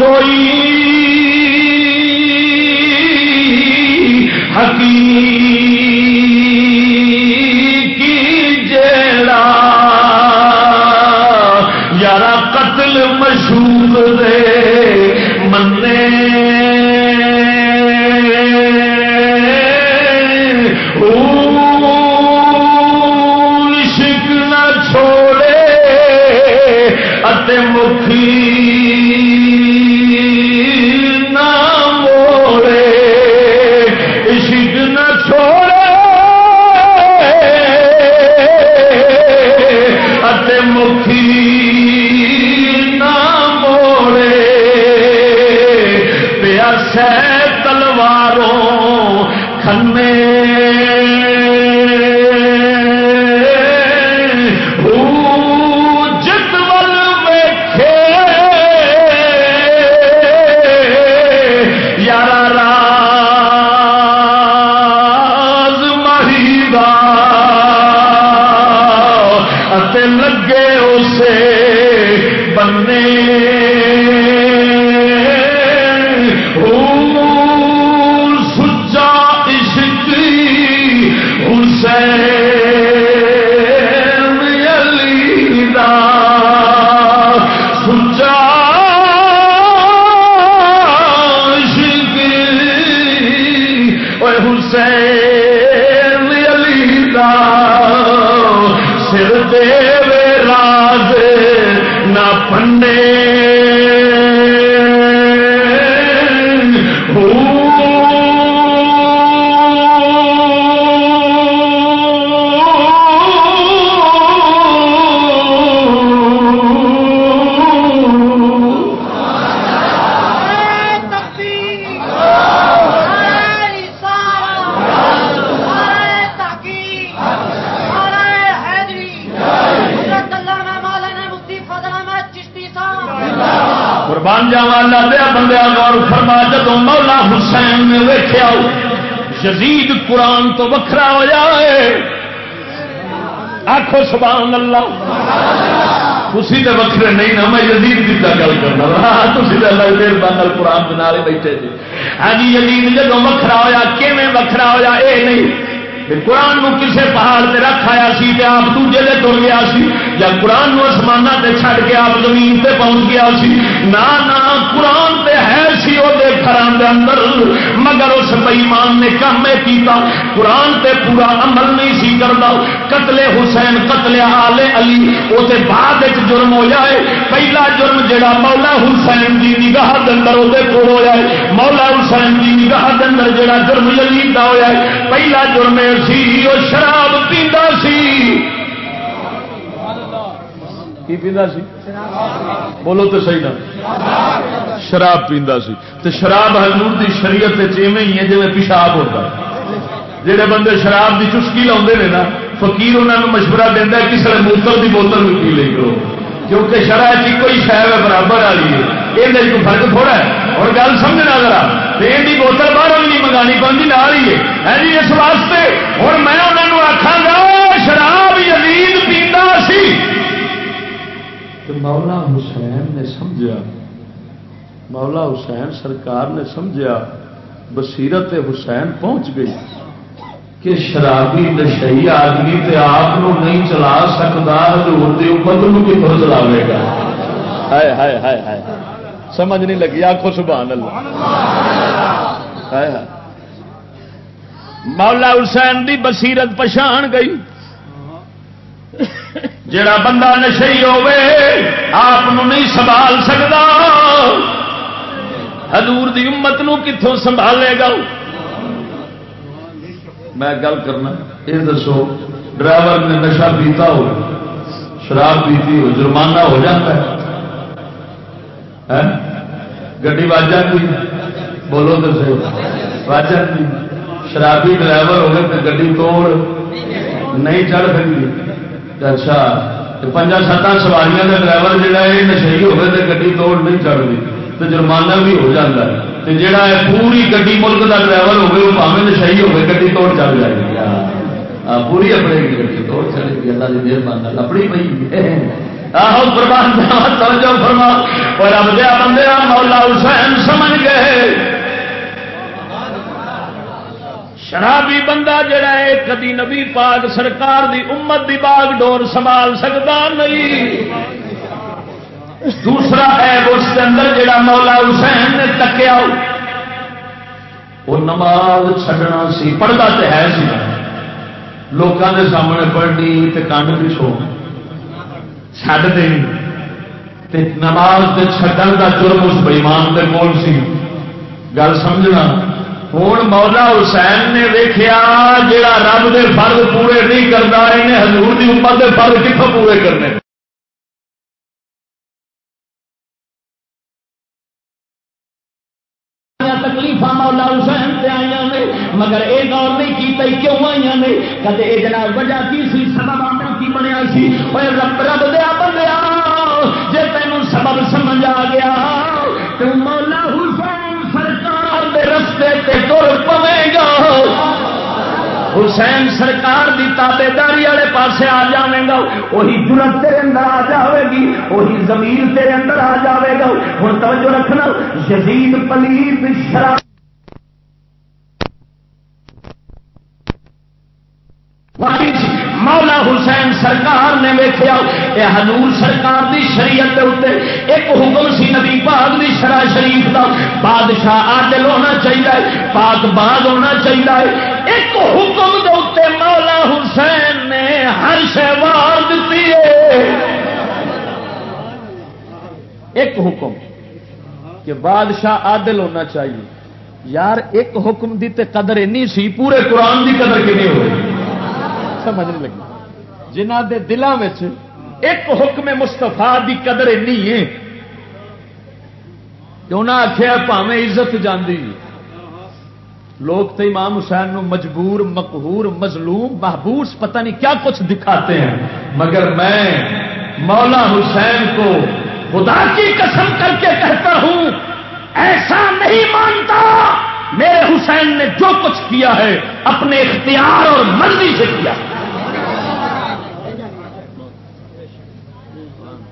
سوئی۔ سے تلواروں کھنے کوئی تو وکھرا ہو جائے۔ آخو سبحان اللہ۔ تھی تو وکرے نہیں نا، میں یزید کی گل کرنا۔ ہاں، تھی اللہ دیر بند قرآن بنا رہے بیٹھے جی۔ ہاں جی یزید جب وکھرا ہوا کیون وکھرا ہوا یہ نہیں۔ قرآن نو کسے پہاڑ سے رکھ آیا سی تے آپ دوجے دے تر گیا سی۔ یا قرآن نو آسمانہ تے چھڑ کے آپ زمین تے پہنچ گیا سی۔ نہ قرآن گھران دے اندر، مگر اس بئیمان نے کام کیتا۔ قرآن تے پورا عمل نہیں سی کرتا قتل حسین، قتل آل علی وہ بعد جرم ہو جائے پہلا جرم جڑا مولا حسین کی نگاہ اندر وہ ہو جائے مولا حسین کی نگاہ اندر جڑا جرم یزید کا ہو جائے پہلا جرم سی وہ شراب پیندا سی۔ کی پیندا سی؟ بولو تو صحیح نہ۔ شراب پیندا سی۔ تو شراب حضور دی شریعت ایویں ہی ہے جی پیشاب ہوتا۔ جہے بندے شراب کی چسکی لاؤ نا، فقیر انہوں نے مشورہ دینا کسی موتر کی بوتل بھی پی لے کرو۔ کیونکہ شرح کی کوئی شہر برابر والی ہے۔ یہ فرق تھوڑا ہے۔ اور گل سمجھنا ذرا ٹرین کی بوتل باہر بھی نہیں منگانی پڑتی نہ رہی ہے۔ جی اس واسطے اور میں انہوں نے آخا گا، شراب یزید پیتا سی۔ مولا حسین نے سمجھا مولا حسین سرکار نے سمجھا بصیرت حسین پہنچ گئی کہ شرابی نشئی آدمی تے آپ نہیں چلا سکتا ہزور کی امت کتوں چلاوے گا؟ ہائے ہائے ہائے ہائے۔ سمجھ نہیں لگی آخو سبحان اللہ۔ ہائے ہائے۔ مولا حسین دی بصیرت پچھان گئی۔ جڑا بندہ نشئی ہوے آپ نہیں سنبھال سکتا۔ حضور دی امت نو کتوں سنبھالے گا؟ میں گل کرنا، یہ دسو، ڈرائیور نے نشا پیتا ہو، شراب پیتی ہو، جرمانہ ہو جاتا ہے۔ گی واجہ کی بولو تو صحیح۔ واجہ کی شرابی ڈرائیور ہوگا تو گی توڑ، نہیں چڑھ سکتی۔ اچھا پنجا سات سواریاں کا ڈرائیور جہا ہے نشئی ہوگا تو گی توڑ، نہیں چڑھتی۔ تو جرمانہ بھی ہو جاتا ہے۔ جڑا ہے پوری گی ملک کا ڈرائیور ہوگی وہ پاوے نشائی ہوگی گی توڑ چل جائے گی پوری اپنے گی توڑ چلے گی اللہ کی مہربانی اپنی پی آہو، قربان توجہ فرما۔ اور رب دیا بندے مولا حسین سمجھ گئے۔ شرابی بندہ جڑا ہے، کدی نبی پاک سرکار دی امت دی باغ ڈور سنبھال سکتا نہیں۔ دوسرا ہے اس کے اندر جڑا مولا حسین نے تکیا وہ نماز چھڈنا سی پڑھتا تو ہے سی۔ لوگوں کے سامنے پڑھنی تو کنڈ پچھو چڈ دینی۔ نماز کے کا جرم اس بئیمان کے کول سی۔ گل سمجھنا ہوں مولا حسین نے ویخیا جا رب دے فرض پورے نہیں کرتا انہیں حضور کی امت کے فرض کتوں پورے کرنے؟ تکلیف مولا حسین سے آئی نے، مگر یہ غور نہیں کیتا کیوں آئی نے؟ کدے یہ جناب وجہ کی سی، سبب آپ کی بنیا سی؟ رب رب دیا بندیا جی تینوں سبب سمجھ آ گیا۔ تو مولا حسین سرکار دے رستے تے تر پوے گا۔ حسین سرکار دی تابے داری والے پاسے آ جائے گا، وہی جرت تیرے اندر آ جائے گی، وہی زمین تیرے اندر آ جائے گا۔ ہوں توجہ رکھنا جدید پلیت شراب مولا حسین سرکار نے ویکیا یہ حضور سرکار دی شریعت اتنے ایک حکم سی نبی پاک دی شرح شریف دا، بادشاہ آدل ہونا چاہیے پاک باغ ہونا چاہیے ایک حکم دے اتنے مولا حسین نے ہر شہوار دیتی ہے۔ ایک حکم کہ بادشاہ عادل ہونا چاہیے۔ یار، ایک حکم دی تے قدر اینی سی، پورے قرآن دی قدر کنی ہوئی سمجھ نہیں لگی۔ جنہ دے دلوں ایک حکم مستفا دی قدر اینی ہے۔ کہ انہیں آخیا پاویں عزت جاندی۔ لوگ تو امام حسین نو مجبور، مقہور، مظلوم، محبوس پتہ نہیں کیا کچھ دکھاتے ہیں۔ مگر میں مولا حسین کو خدا کی قسم کر کے کہتا ہوں، ایسا نہیں مانتا۔ میرے حسین نے جو کچھ کیا ہے اپنے اختیار اور مرضی سے کیا۔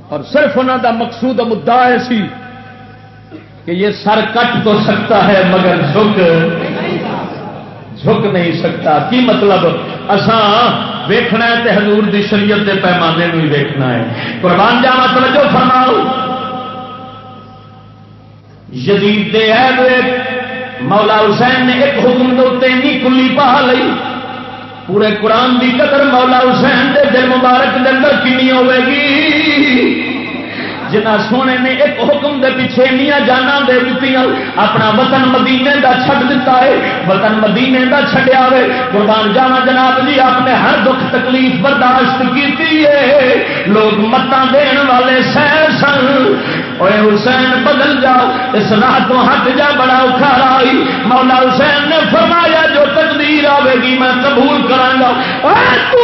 اور صرف انہوں کا مقصود مدعا سی کہ یہ سر کٹ تو سکتا ہے مگر جھک۔ جھک نہیں سکتا۔ کی مطلب؟ اسان ویخنا ہے تے حضور دی شریعت کے پیمانے میں ہی ویکنا ہے۔ قربان جانا توجہ فرماؤ۔ یزید دے مولا حسین نے ایک حکم دے نہیں کلی پا لی پورے قرآن دی قدر مولا حسین دے دل مبارک دن اندر کنی ہوے گی۔ جنا سونے نے ایک حکم دے پیچھے نیا جانا دے دیتی اپنا وطن مدینے دا چھڈ دیتا ہے، وطن مدینے دا چھڈیا ہوئے قربان جانا جناب جی آپ نے ہر دکھ تکلیف برداشت کی لوگ متاں دین والے سیر سن۔ اے حسین بدل جا، اس راہ تو ہٹ جا، بڑا اکھاڑا آئی۔ مولا حسین نے فرمایا آئے گی میں قبول کروں گا تو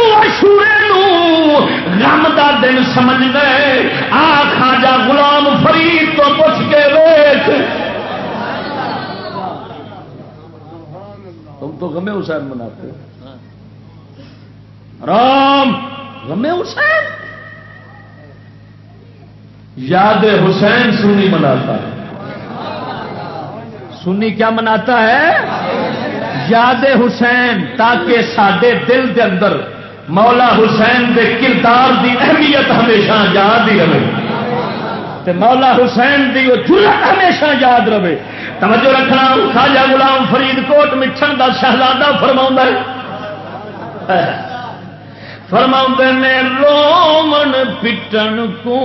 غم دا دن سمجھ گئے آ خاجا غلام فرید تو پوچھ کے ویٹ تم تو غم حسین مناتے رام غم حسین؟ یاد حسین سنی مناتا ہے۔ سنی کیا مناتا ہے؟ یاد حسین تاکہ سڈے دل دے اندر مولا حسین دے کردار دی اہمیت ہمیشہ یاد ہی رہے۔ مولا حسین دی وہ جلت ہمیشہ یاد رہے۔ توجہ رکھنا خاجا غلام فرید کوٹ مٹھن کا شہزادہ فرما فرما نے رومن پٹن کو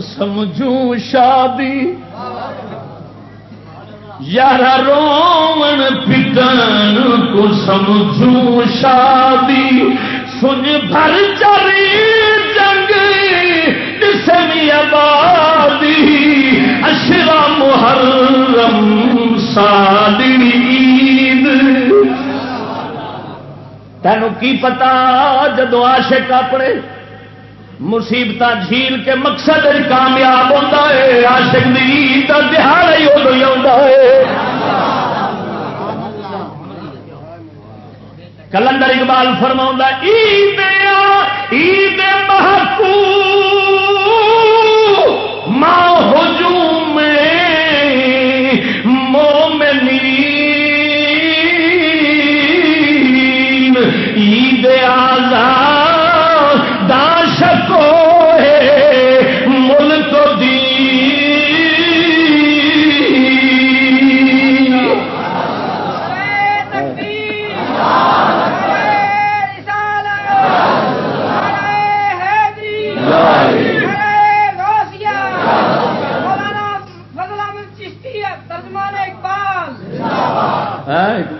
سمجھو شادی۔ یار رومن پٹن کو سمجھو شادی۔ سن بھر چری جنگ سمی آبادی۔ اشرا محرم سادی تینوں کی پتا جدو آشک اپنے مصیبت جھیل کے مقصد کامیاب ہوتا ہے۔ آشک دہاڑا ہی ادو ہی آتا ہے۔ کلندر اقبال فرما عید عید ماں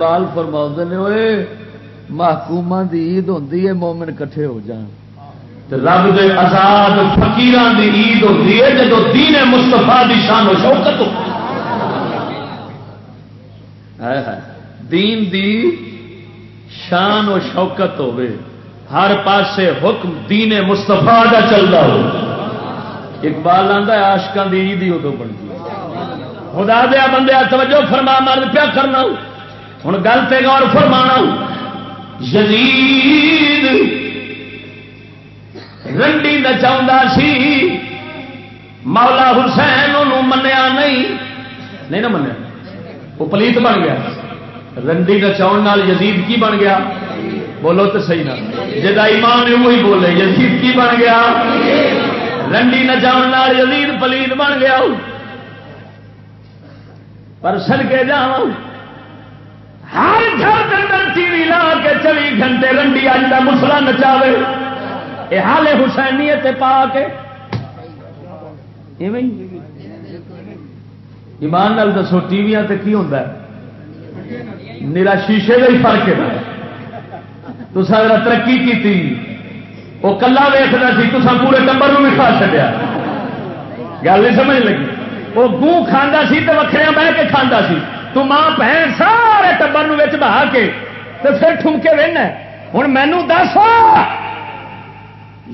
اقبال فرما نے ہوئے محکوم کی عید ہوتی ہے، مومن کٹھے ہو جان۔ رب دے آزاد فقیران دی عید ہوتی ہے جب دین مستفا دی شان و شوکت دین دی شان و شوکت ہوے ہر پاسے حکم دین مستفا کا چلتا ہو۔ اقبال آتا آشکان کی عید ہی ادو بنتی خدا دیا بندے، توجہ فرما مرد پیا کرنا ہوں گل پہ غور فرمانا۔ یزید رنڈی نچا سی۔ مولا حسین منیا نہیں۔ نہیں نا منیا۔ وہ پلیت بن گیا۔ رنڈی نچاؤ یزید کی بن گیا؟ بولو تو صحیح نا جا ایمان وہی بولے۔ یزید کی بن گیا؟ رنڈی نچاؤ یزید پلیت بن گیا۔ پر سڑ کے جا ہر گھر ٹی وی لا کے چوبی گھنٹے رنڈی اج کا مسلا نچاوے۔ یہ حال حسینی پا کے۔ ایمان نال دسو، ٹی وی کی ہوتا ہے؟ میرا شیشے کا ہی فرق ہے۔ تو سر ترقی کی وہ کلا ویستا سی تو پورے ٹبر بھی کھا چڑیا گل نہیں سمجھ لگی؟ وہ گو کھانا سی تو وکریا بہ کے کھانا سی۔ تو ماں بہن سارے ٹبر بہا کے تو پھر ٹھمکے وہنا ہوں مینو دس۔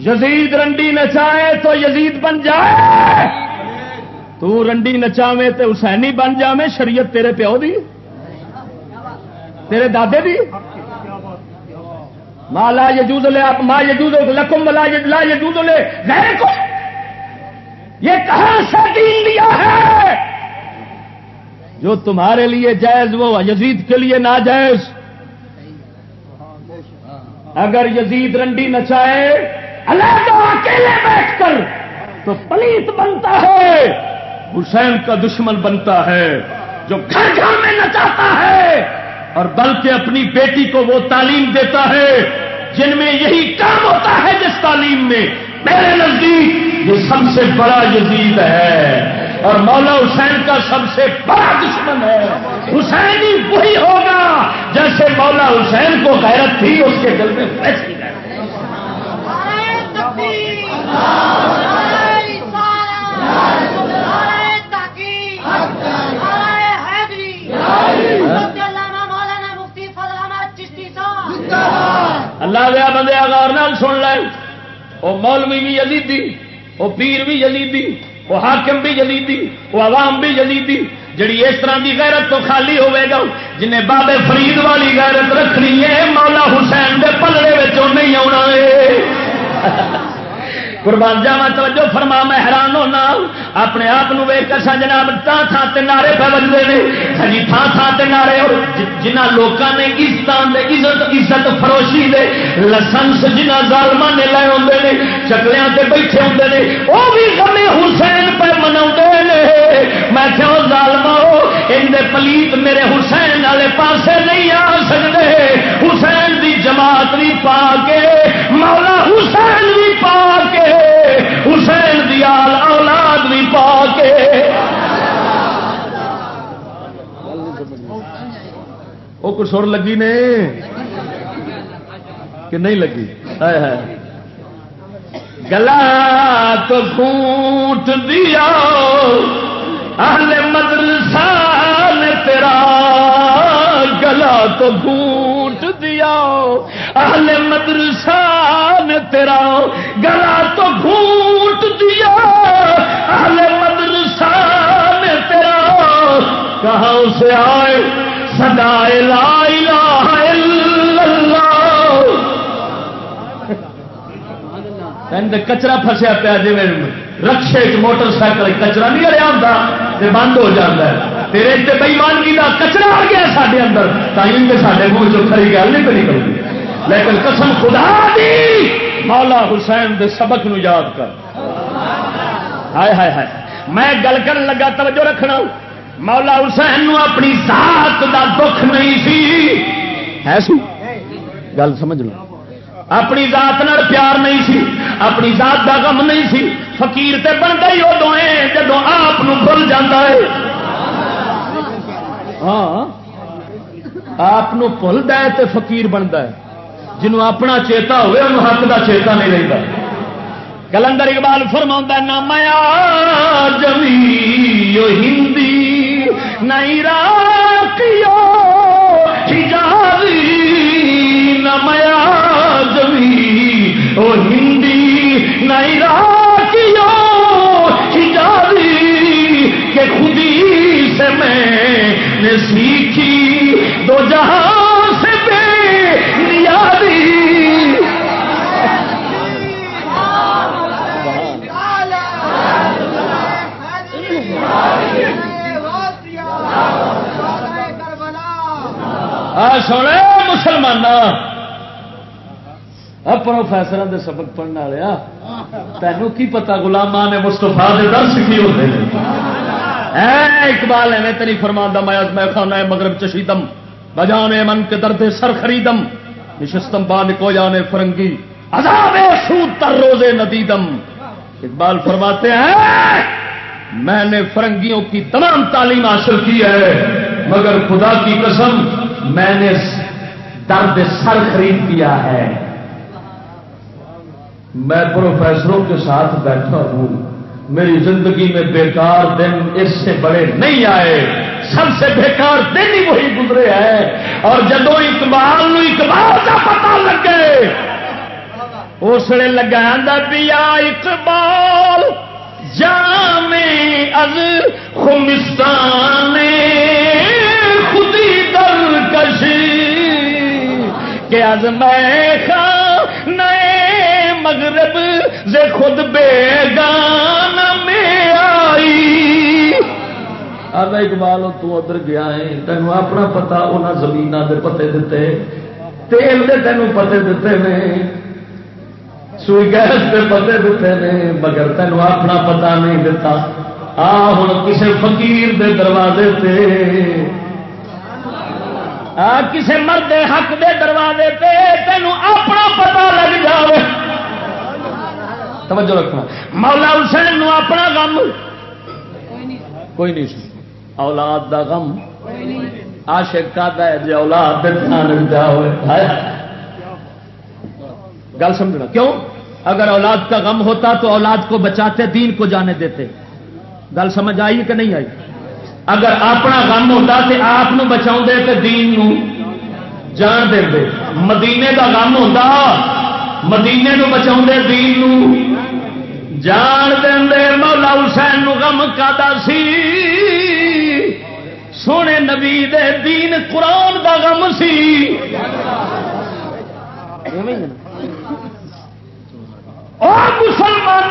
یزید رنڈی نچائے تو یزید بن جائے۔ تو رنڈی نچاوے تو حسینی بن جائے شریعت تیرے پیو دی؟ تیرے دادے دی؟ مالا یجوز لے، آپ ماں یجوز لکم لا لا یجوز لے۔ غیر کو یہ کہاں سے دین لیا ہے؟ جو تمہارے لیے جائز وہ یزید کے لیے ناجائز۔ اگر یزید رنڈی نچائے علیحدہ اکیلے بیٹھ کر تو پلیت بنتا ہے۔ حسین کا دشمن بنتا ہے، جو گھر گھر میں نچاتا ہے۔ اور بلکہ اپنی بیٹی کو وہ تعلیم دیتا ہے، جن میں یہی کام ہوتا ہے، جس تعلیم میں۔ میرے نزدیک یہ سب سے بڑا یزید ہے۔ اور مولا حسین کا سب سے بڑا دشمن ہے۔ حسین ہی وہی ہوگا جیسے مولا حسین کو غیرت تھی، اس کے دل میں فیصلے اللہ دیا بندے غور سن لے۔ وہ مولوی بھی یزیدی، وہ پیر بھی یزیدی۔ وہ حاکم بھی جلیدی وہ عوام بھی جلیدی جڑی اس طرح کی غیرت تو خالی ہوے گا، جنہیں بابے فرید والی غیرت رکھنی ہے، مولا حسین دے پلڑے نہیں آنا ہے۔ قربان جاوا توجہ فرما، میں حیران ہونا، اپنے آپ ویک کر جناب تھان تھان تے نعرے پہ بجتے ہیں ہی تھان تھان تے نعرے، اور جنہ لوگوں نے عزت عزت عزت فروشی دے، لسنس جنہ ظالم نے لے آتے ہیں چکلیاں تے بیٹھے ہوتے ہیں وہ بھی غم حسین پہ منا میں کیوں ظالم ان پلیت میرے حسین والے پاسے نہیں آ سکتے حسین جماعت بھی پا کے مولا حسین بھی پا کے حسین دیا اولاد بھی پا کے وہ کچھ سر لگی نے؟ کہ نہیں لگی؟ ہے گلا تو پھوٹ دیا، اہل مدرسہ نے تیرا گلا تو گھونٹ دیا. اہل مدرسہ نے تیرا گلا تو گھونٹ دیا. اہل مدرسہ نے تیرا کہاں سے آئے. سدائے لا الہ الا اللہ. کچرا پھسیا پیا جی میرے رکشے موٹر سائیکل کچرا نہیں اریا ہوتا بند ہو جاتا ہے۔ تیرے تے بےمانگی کا کچرا آ گیا سارے اندر تائن کے سارے منہ چ گل نہیں پہ نکلتی لیکن قسم خدا دی، مولا حسین دے سبق نو یاد کر۔ ہائے ہائے ہائے۔ میں گل کر لگا، توجہ رکھنا۔ مولا حسین نو اپنی ذات دا دکھ نہیں سی۔ ہے سی؟ گل سمجھ لو۔ اپنی ذات نال پیار نہیں سی، اپنی ذات دا غم نہیں سی۔ فقیر تے بنتا ہی ادو ہے جب آپ بھول جاتا ہے۔ ہاں۔ آپ بھولتا ہے تو فقیر بنتا ہے۔ جنہوں اپنا چیتا ہوئے، انہوں حق دا چیتا نہیں رہتا کلندر اقبال فرما نامیا جمی ہندی نہیں سونے مسلمان پروفیسر دے سبق پڑھنے والے تینوں کی پتا گلاما نے مستفا دے درس کی ہوتے اقبال ہے تیری فرماندہ میں میں کھانا مغرب چشیدم بجانے من کے درد سر خریدم۔ نشستم با نکو جانے فرنگی۔ عذاب سود تر روزے ندیدم۔ اقبال فرماتے ہیں، میں نے فرنگیوں کی تمام تعلیم حاصل کی ہے، مگر خدا کی قسم میں نے درد سر خرید کیا ہے۔ میں پروفیسروں کے ساتھ بیٹھا ہوں۔ میری زندگی میں بیکار دن اس سے بڑے نہیں آئے۔ سب سے بیکار دن ہی وہی گزرے ہیں۔ اور جدو اقبال اقبال کا پتا لگے اس لیے لگا دیا اقبال جام از خمستان کہ از میں نئے مغرب سے خود بے گان میں آئی۔ اب اقبال، تو ادھر گیا ہے، تینوں اپنا پتا انہیں زمین کے پتے دیتے تیل دے تینوں پتے دیتے نے، سوئی گیس کے پتے دیتے نے، مگر تینوں اپنا پتا نہیں دتا۔ آ ہوں کسی فقیر دے دروازے تے کسی مرد حق دے دروازے پہ تینوں اپنا پتا لگ جائے توجہ رکھنا۔ مولا حسین نو اپنا غم۔ کوئی نہیں سی اولاد دا غم۔ آشک کا ہے جی اولاد گل سمجھنا۔ کیوں؟ اگر اولاد کا غم ہوتا تو اولاد کو بچاتے دین کو جانے دیتے۔ گل سمجھ آئی کہ نہیں آئی؟ اگر اپنا غم ہوتا تو آپ بچاؤ تو دین نو جان دے مدینے کا غم ہوتا مدینے نو بچاؤ دین نو جان دے مولا حسین نو غم کا سی۔ سونے نبی دے دین قرآن دا غم سی۔ مسلمان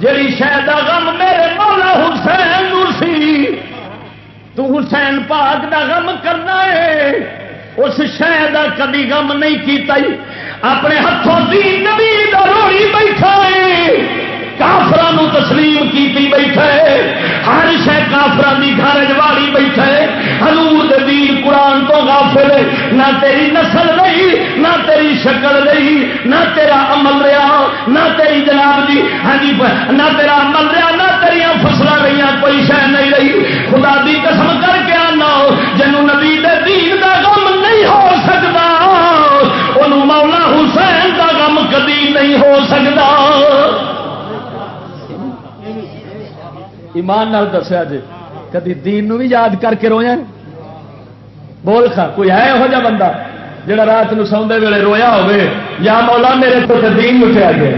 جی شاید غم میرے مولا حسین سی، تو حسین پاک دا غم کرنا ہے۔ اس شہ کا کبھی غم نہیں کیتا اپنے ہاتھوں دین نبی دا روڑی بیٹھا ہے۔ کافران تسلیم کی بیٹھے، ہر شہ کافران کی گھر والی بیٹھے ہلور دین قرآن تو غافل نہ تیری نسل رہی نہ تیری شکل رہی نہ تیرا عمل رہا، نہ تیری جناب جی ہاں جی نہ تیرا عمل رہا، نہ تیری فصل رہی کوئی شہ نہیں رہی۔ خدا دی قسم کر کے آنا، جنوں نبی دے دین دا غم نہیں ہو سکتا انہوں مولا حسین دا غم کبھی نہیں ہو سکتا ایمان نال دسیا جی۔ کدی دین نو بھی یاد کر کے رویا بول کھا کوئی ہے یہو جا بندہ جڑا رات نو سوندے ویلے رویا ہوے یا مولا میرے تو دین اٹھیا گیا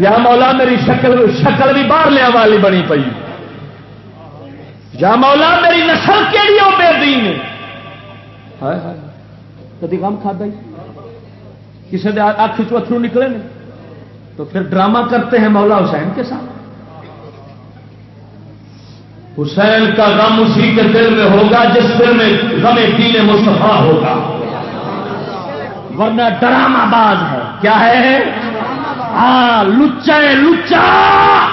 یا مولا میری شکل شکل بھی باہر لیا والی بنی پئی۔ یا مولا میری نسل کہڑی ہو بے دین کدی کام کھا کسی اکھ چترو نکلے نے تو پھر ڈرامہ کرتے ہیں مولا حسین کے ساتھ۔ حسین کا غم اسی کے دل میں ہوگا جس دل میں غم دین مصطفیٰ ہوگا۔ ورنہ ڈرامہ باز ہے۔ کیا ہے؟ ہاں لچا۔ لچا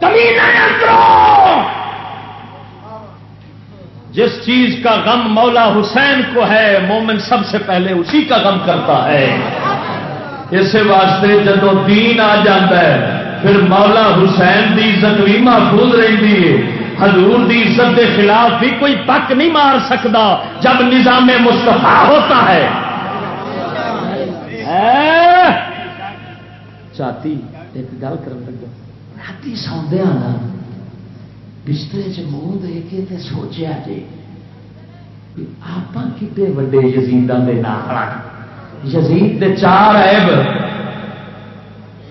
کمی جس چیز کا غم مولا حسین کو ہے، مومن سب سے پہلے اسی کا غم کرتا ہے۔ اس واسطے جدو دین آ جاتا ہے پھر مولا حسین کی عزت بھی محفوظ رہتی ہے۔ حضور دی عزت کے خلاف بھی کوئی پک نہیں مار سکتا جب نظام مستفا ہوتا ہے۔ چاہتی ایک گل کر لگا۔ رات سوندیا نا۔ بسترے چ منہ دے کے سوچیا جی آپ کتنے وڈے یزیدان کے نام یزید دے چار ایب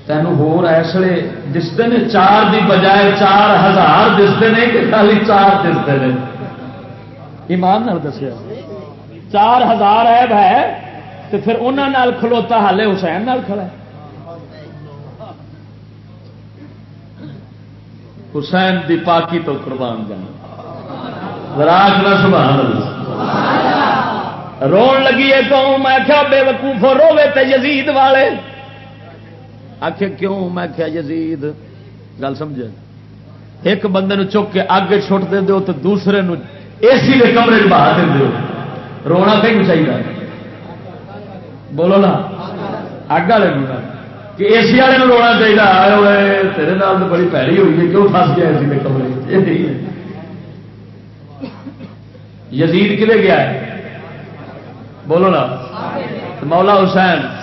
تینوں ہو ایسے دستے نے چار دی بجائے چار ہزار دستے نے کہ خالی چار دستے ہیں ایمان نال دسیا۔ چار ہزار ایب ہے تو پھر انہوں کھلوتا ہالے حسین نال کھڑا حسین دی پاکی تو قربان جانا۔ راک نہ سبحان اللہ۔ رون لگی ہے تو میں کیا بے وقوف روے تے یزید والے۔ آخ کیوں؟ میں کیا یزید، گل سمجھے؟ ایک بندے نو چک کے اگ چھٹ دے دو تو دوسرے نو اے سی کے کمرے بہا دے دو رونا کہیں چاہیے۔ بولو نا۔ اگ والے کہ اے سی والے رونا چاہیے۔ تیرے نال تو بڑی پیڑی ہوئی ہے۔ کیوں فس گیا اے سی کے کمرے یزید کلے گیا ہے؟ بولو نا۔ مولا حسین۔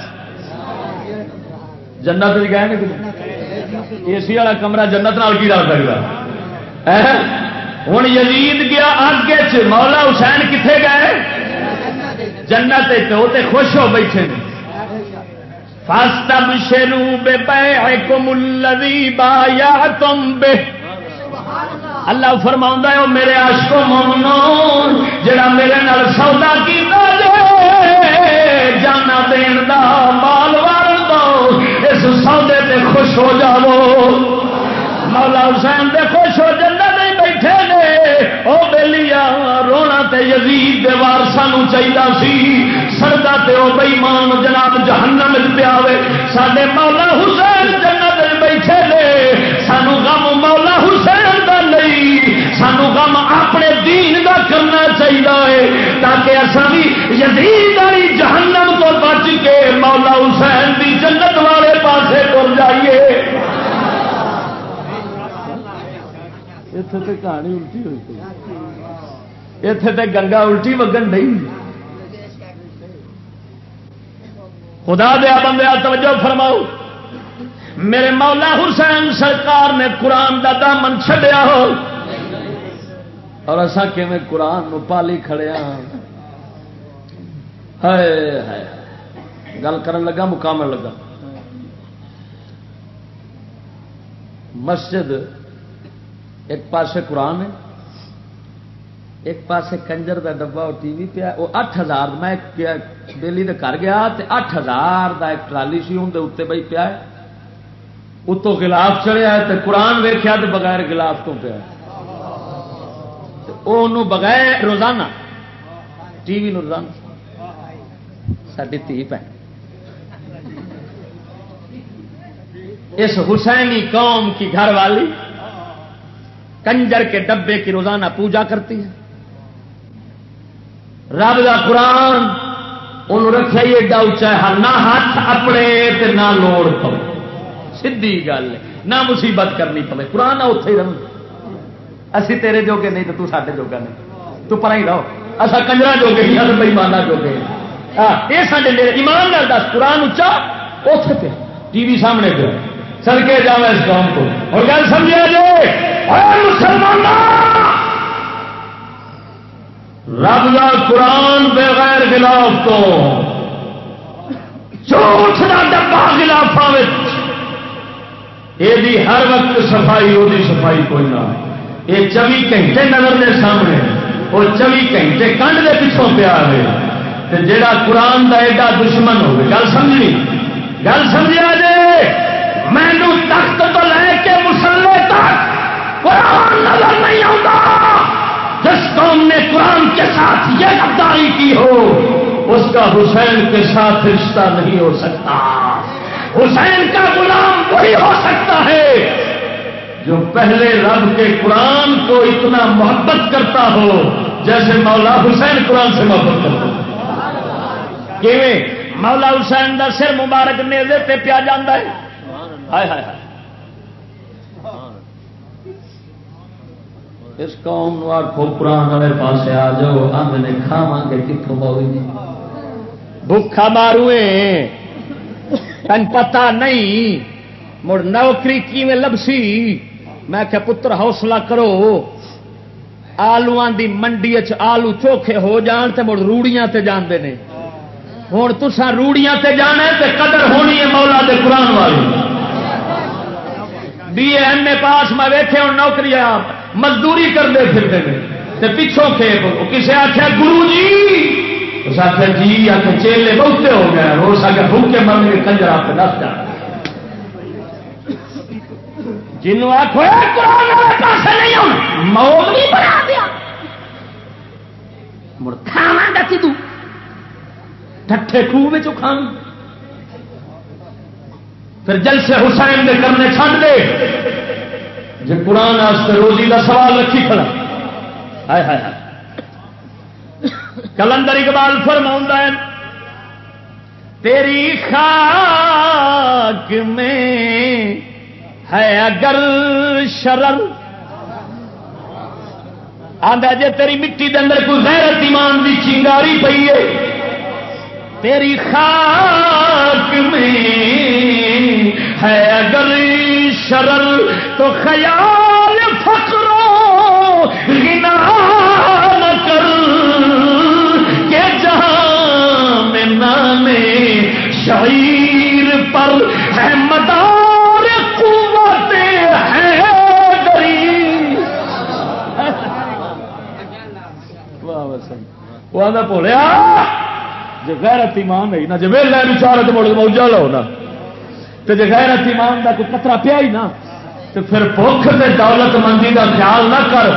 جنت گئے نا اے سی والا کمرہ جنت نال کی رل سکتا ہوں یزید گیا اگ مولا حسین کتنے گئے؟ جنت تے خوش ہو بیٹھے فاستب شروع بے پے کم بایا تم بے اللہ فرما ہے وہ میرے آشکو مومنو، جڑا میرے نال سودا کیتا جانا دین دا خوش ہو جاؤ۔ مولا حسین دے خوش ہو جانا نہیں بیٹھے نے۔ او بیلیا رونا تے یزید دے وارساں نو چاہیدا سی۔ سردا تے او بے ایمان جناب جہنم وچ پیاوے ساڈے مولا حسین جنت وچ بیٹھے نے۔ سانو غم مولا حسین دا نہیں۔ سانو غم اپنے دین دا کرنا چاہیے تاکہ اصل بھی یزید والی جہنم تو بچ کے مولا حسین دی جنت والے پاسے تر جائیے اتے کہانی الٹی ہوئی اتے تو گنگا الٹی وگن نہیں خدا دیا بندے توجہ فرماؤ میرے مولا حسین سرکار نے قرآن کا دامن چڈیا ہو اور اصا کھے قرآن نو پالی کھڑیا گل کرن لگا مکامل لگا مسجد ایک پاسے قرآن ہے، ایک پاسے کنجر دا ڈبا اور ٹی وی پیا، وہ اٹھ ہزار میں بہلی دے کر گیا تے اٹھ ہزار دا ایک ٹرالی سی ہوں اتنے بھائی پیا اتو گلاف چڑھیا تے قرآن ویخیا تو بغیر گلاف تو پیا۔ وہ بغیر روزانہ ٹی وی روزانہ۔ ساری تھی پہ اس حسینی قوم کی گھر والی کنجر کے ڈبے کی روزانہ پوجا کرتی ہے رب کا قرآن، ان رکھا ہی ایڈا اچا ہے نہ ہاتھ اپنے تے نہ لوڑ پو سی گل نہ مصیبت کرنی پوے۔ قرآن اتے ہی رہو اسی تیرے جوگے نہیں تو تو جوگا نہیں۔ تو پر ہی رہو۔ اصا کنجرا جوگے ہی ہر بھائی مانا جوگے ہاں، یہ سارے میرے ایمان نال دس، قرآن اچا اتے پہ ٹی وی سامنے پہ سڑکے جا اس قوم کو۔ اور گل سمجھا جو مسلمان رب کا قرآن بغیر گلاف تو چوٹ کا ڈبا گلافا یہ ہر وقت صفائی وہ صفائی کوئی نہ۔ یہ چوبی گھنٹے نظر کے سامنے وہ چوبی گھنٹے کنڈ کے پچھوں پیا رہے جا قرآن کا ایڈا دشمن ہو گل سمجھنی گل سمجھا جی مینو تخت تو لے کے مسلے قرآن نظر نہیں آتا۔ جس قوم نے قرآن کے ساتھ یہ غداری کی ہو، اس کا حسین کے ساتھ رشتہ نہیں ہو سکتا۔ حسین کا غلام وہی ہو سکتا ہے جو پہلے رب کے قرآن کو اتنا محبت کرتا ہو، جیسے مولا حسین قرآن سے محبت کرتا ہو۔ کہ مولا حسین کا سر مبارک نیزے پہ پیا جانا ہے۔ ہائے ہائے ہائے۔ اس قوم آخو قرآن والے پاس آ جاؤ آدھے کھاوا گے کتوں مولی بھوکھا مارو تن پتا نہیں، مڑ نوکری کی لبسی؟ میں کہ پتر، حوصلہ کرو۔ آلو دی منڈی آلو چوکھے ہو جان تے مڑ روڑیاں تے جاندے نے۔ ہوں تسا روڑیاں تے جانا تے قدر ہونی ہے مولا دے قرآن والی۔ بی ایم اے پاس میں ویٹے ہوں نوکری مزدوری کرتے پھرتے ہیں۔ پچھوں کھیپ کسی آخیا گرو جی؟ اس آخر جی آخر چیلے بہتے ہو گئے۔ ہو سکے بھوکے من کے کنجر آپ دس جا۔ جنوں آخو پاس نہیں موت نہیں بنا مڑ کھاوا گا کتوں ٹھے خوہ میں کھانا پھر جلسے حسین دے کرنے چھڈ دے۔ جی قرآن روزی کا سوال رکھی کھڑا۔ ہائے ہائے کلندر اقبال فرما ہے، تیری خاک میں ہے اگر شرر۔ آدھا جی تیری مٹی دے اندر کوئی غیرت ایمان دی چنگاری پی ہے تیری خاک میں ہے اگر شرر تو خیال فکرو گنا نہ کر کے جہاں میں نام شعیر پر ہے مدار قوت ہے وہ بولیا جی غیرت ایمان نہیں نہ جی ویلا بچارے تو مڑ موجہ لو نا تو جی غیرت ایمان کا کوئی کترا پیا ہی نا تو پھر بخ سے دولت مندی کا خیال نہ کر،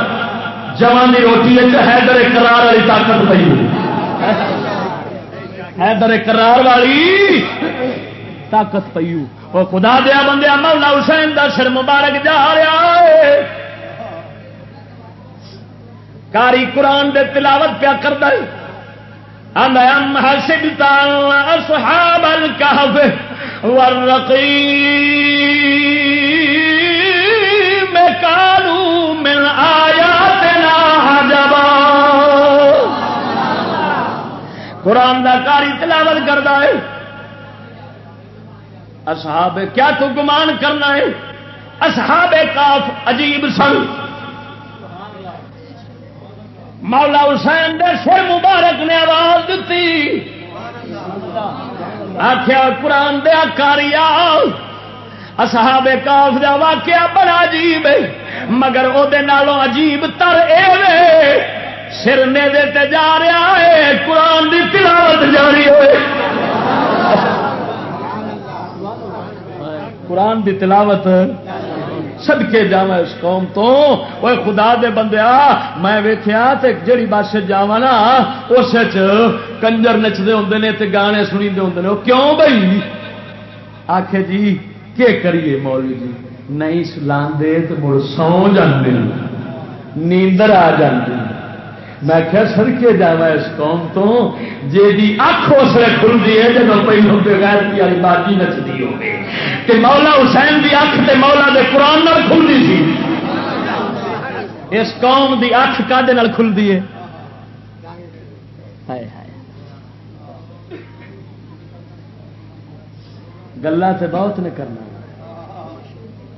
جوانی روٹی حیدر کرار والی طاقت پی حیدر کرار والی طاقت پی وہ خدا دیا بندے مولا حسین دا سر مبارک جا رہا ہے۔ کاری قرآن دے تلاوت پیا کر دے ام حسبت اصحاب الكهف والرقيم كانوا من آياتنا عجبا قرآن دا کاری تلاوت کرتا ہے۔ اصحاب کیا تو گمان کرنا ہے؟ اصحاب کاف عجیب سن۔ مولا حسین دے سر مبارک نے آواز دیتی آخیا قرآن دیا کاری اصحاب کاف دا واقعہ بڑا عجیب ہے، مگر وہ عجیب تر اے سر نے دے جا رہا ہے، قرآن دی تلاوت جاری ہوئے۔ قرآن دی تلاوت سدکے جا اس قوم تو۔ وہ خدا دے بندے میں ویخیا جہی بس جا نا اس کنجر نچتے ہوں نے گانے سنی ہوں وہ کیوں بھائی آخ جی کہ کریے مولوی جی؟ نہیں سلانے تو مڑ سو جانے نیندر آ جاتی میں کیا سڑکے جا اس قوم تو جی اکھ اس لیے کھلتی ہے جب پہلو بغیر والی باجی نچتی ہو کہ مولا حسین کی اکھ تے مولا دے قرآن کھلتی سی۔ اس قوم کی اکھ کدے کھلتی ہے؟ گلا بہت نے کرنا۔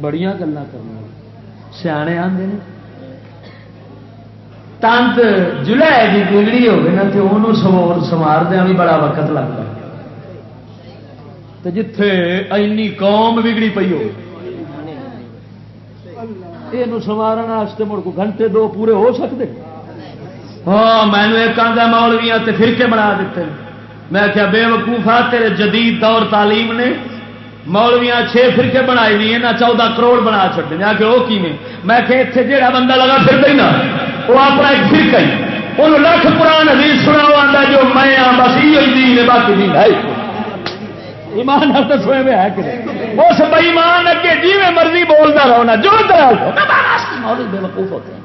بڑی گلا کرنا۔ سیانے آتے ہیں تنت جلائے کی بگڑی ہوگی نا تو انہوں سوار سوار دیا بھی بڑا وقت لگتا تو جتھے اینی قوم بگڑی پی ہو یہ سوارنے مڑ کو گھنٹے دو پورے ہو سکتے ہاں میں نے ایک آدھا مولویا فرقے بنا دیتے میں کیا بے وقوفا تیرے جدید دور تعلیم نے مولویا چھ فرقے بنائی نہیں نہ چودہ کروڑ بنا چڑتے آ کے وہ کی میں کہ اتنے جہاں بندہ لگا پھر دینا وہ اپنا ایک فرقہ ہی۔ انہوں لکھ پران حدیث سنا آتا جو میں ہاں بس یہ دین باقی دین ہے۔ ایمان تو سوئے میں ہے کہ اس بئیمان اگے جی میں مرضی بولتا رہنا جو بے وقوف ہوتے ہیں۔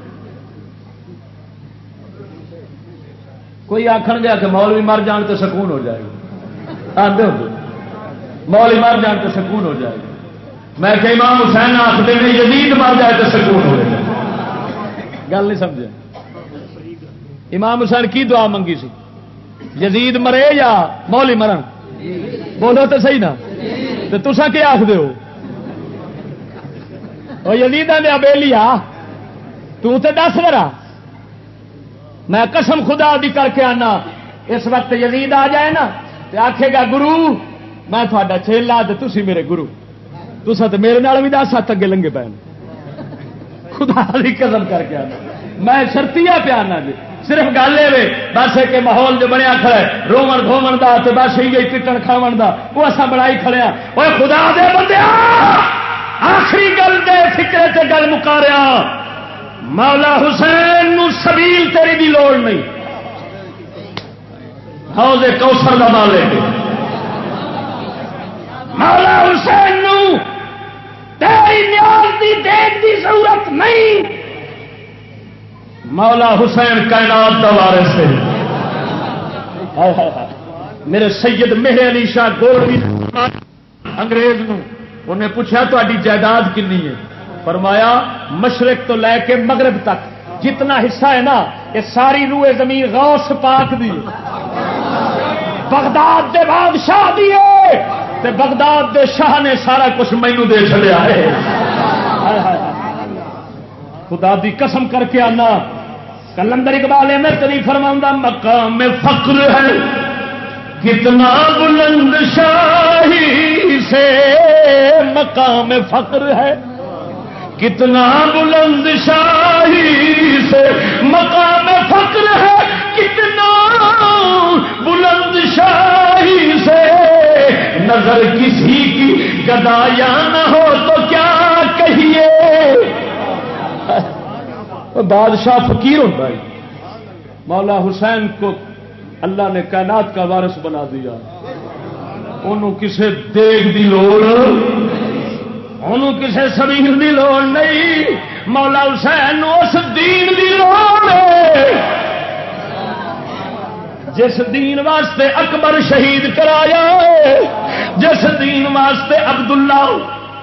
کوئی آخر گیا کہ مولوی مر جان تو سکون ہو جائے گا۔ آدھے ہو مولوی مر جان تو سکون ہو جائے گا۔ میں کہ امام حسین آخر یزید مر جائے تو سکون ہو جائے گا۔ گل نہیں سمجھے۔ امام حسین کی دعا منگی سی؟ یزید مرے یا مولی مرن؟ بولو تو صحیح نا۔ تو تسا کیا آخ دو یزید نے ابیلی آ۔ تس برا میں قسم خدا دی کر کے آنا، اس وقت یزید آ جائے نا۔ آخے گا، گرو میں تھوڑا چیلا تو تھی میرے گرو۔ تسا تو میرے نال بھی دس ہاتھ اگے لنگے پے۔ خدا دی قسم کر کے آنا۔ میں شرطیا پیارنا جی۔ صرف گل یہ بس کہ ماحول جو بنیا کھڑا ہے، رومن گھومن کا بس ہی گئی کٹن کھاو کا وہ اصا بنائی کھڑے ہاں۔ وہ خدا دے بندے آخری گل دے فکر سے گل مکاریا۔ مولا حسین نو سبیل تیری بھی لوڑ نہیں۔ حوض کوسر کا مالے مولا حسین نو تیری نیاز دی دیکھ دی ضرورت نہیں۔ مولا حسین کائنات کا وارث ہے۔ میرے سید مہر علی شاہ گول انگریز نو انہیں پوچھا تاری جائیداد کنی ہے؟ فرمایا، مشرق تو لے کے مغرب تک جتنا حصہ ہے نا، یہ ساری روئے زمین غوث پاک دی۔ بغداد دے بادشاہ دیے تے بغداد دے شاہ نے سارا کچھ مینو دے چلیا ہے۔ خدا دی قسم کر کے آنا۔ کلندر اقبال میں تری فرما مقام فخر ہے۔ کتنا بلند شاہی سے مقام فخر ہے۔ کتنا بلند شاہی سے مقام فخر ہے۔ کتنا بلند شاہی سے نظر کسی کی گدایا نہ ہو تو کیا کہیے؟ بادشاہ فقیر ہوتا ہے۔ مولا حسین کو اللہ نے کائنات کا وارث بنا دیا۔ انہوں کسے دیگ دی لوڑ انہوں کسے سبیر دی لوڑ نہیں۔ مولا حسین اس دین دی لوڑ جس دین واسطے اکبر شہید کرایا، جس دین واسطے عبداللہ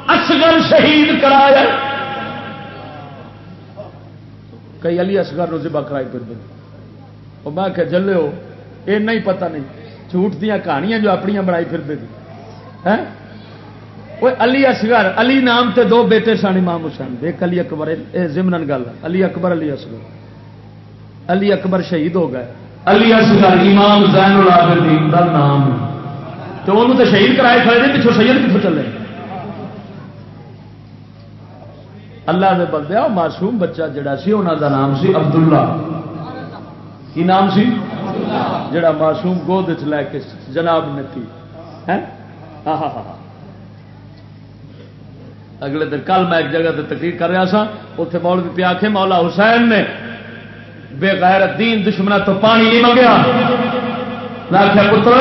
اصغر شہید کرایا۔ کئی علی اصغر نو ذبح کرائی پھر وہ میں کہ جلے ہو یہ نہیں پتہ نہیں، جھوٹ دیا کہانیاں جو اپنی بنائی پھر دے وہ علی اصغر، علی نام تے دو بیٹے سن امام حسین۔ ایک علی اکبر زمن گل علی اکبر، علی اصغر۔ علی اکبر شہید ہو گئے۔ علی اصغر، امام زین العابدین، دا نام تو انہوں تو شہید کرائے کھڑے تھے، پچھو سید کتوں چلے۔ اللہ نے بندیا معصوم بچہ جڑا سی انہوں دا نام سی عبداللہ۔ کی نام سی؟ جڑا معصوم گود چ لے کے جناب نے تھی اگلے دن کل میں ایک جگہ تے تقریر کر رہا سا اتنے مولوی پیا کے مولا حسین نے بے غیرت دین دشمنا تو پانی نہیں منگیا۔ میں آخیا پتر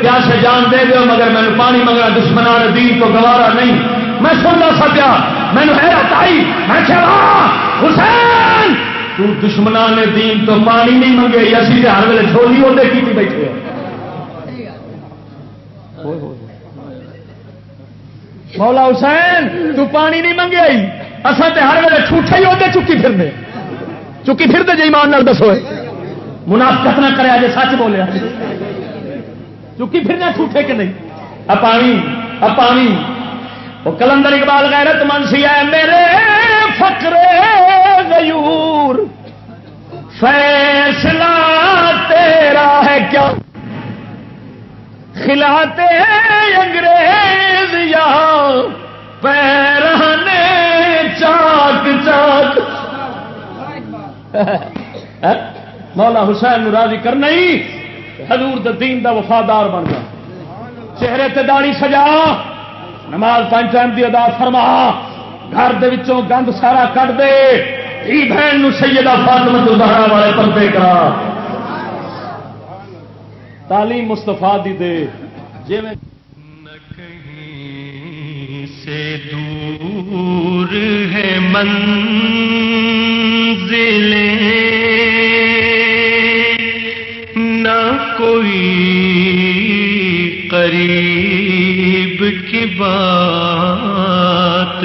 کیا سے جان دے دو مگر میں پانی منگا دشمنا نے دین کو گوارا نہیں۔ میں سننا سکیا میں نے حیرت آئی۔ میں حسین، تو دشمنا نے دین تو پانی نہیں منگے۔ اسی ہر ویلے چھولی ہوتے کی بیٹھے مولا حسین، تو پانی نہیں منگے آئی۔ اصل تو ہر ویلے ٹھوٹے ہی ہوتے چکی پھرنے۔ چکی پھرتے جی مان نال دسو منافقت نہ کرے جی سچ بولے۔ چکی پھرنا ٹھوٹے کہ نہیں۔ ا پانی ا پانی۔ وہ کلندر اقبال غیرت منسی ہے، میرے فکر غیور۔ فیصلہ تیرا ہے کیا؟ کھلاتے انگریز یا پیرنے ہاں چاک چاک۔ مولا حسین راضی کرنا ہی حضور دین دا وفادار بن گیا چہرے تے داڑی سجا۔ نماز پانچ ٹائم دی ادا فرما۔ گھر دے وچوں گند سارا کٹ دے۔ ای بہن نو سیدہ فاطمہ الزہرا والے پردے کرا۔ تعلیم مستفا دی دے۔ جی میں سے دور ہے منزلیں۔ نہ کوئی قریب کی بات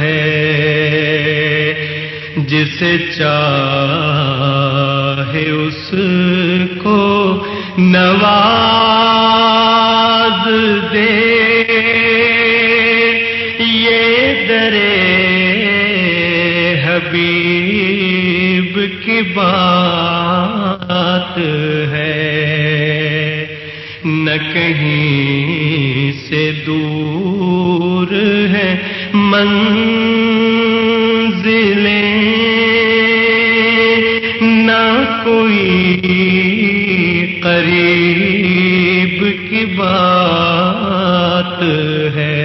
ہے جسے چاہے اس کو نواز دے۔ بات ہے۔ نہ کہیں سے دور ہے منزلیں۔ نہ کوئی قریب کی بات ہے۔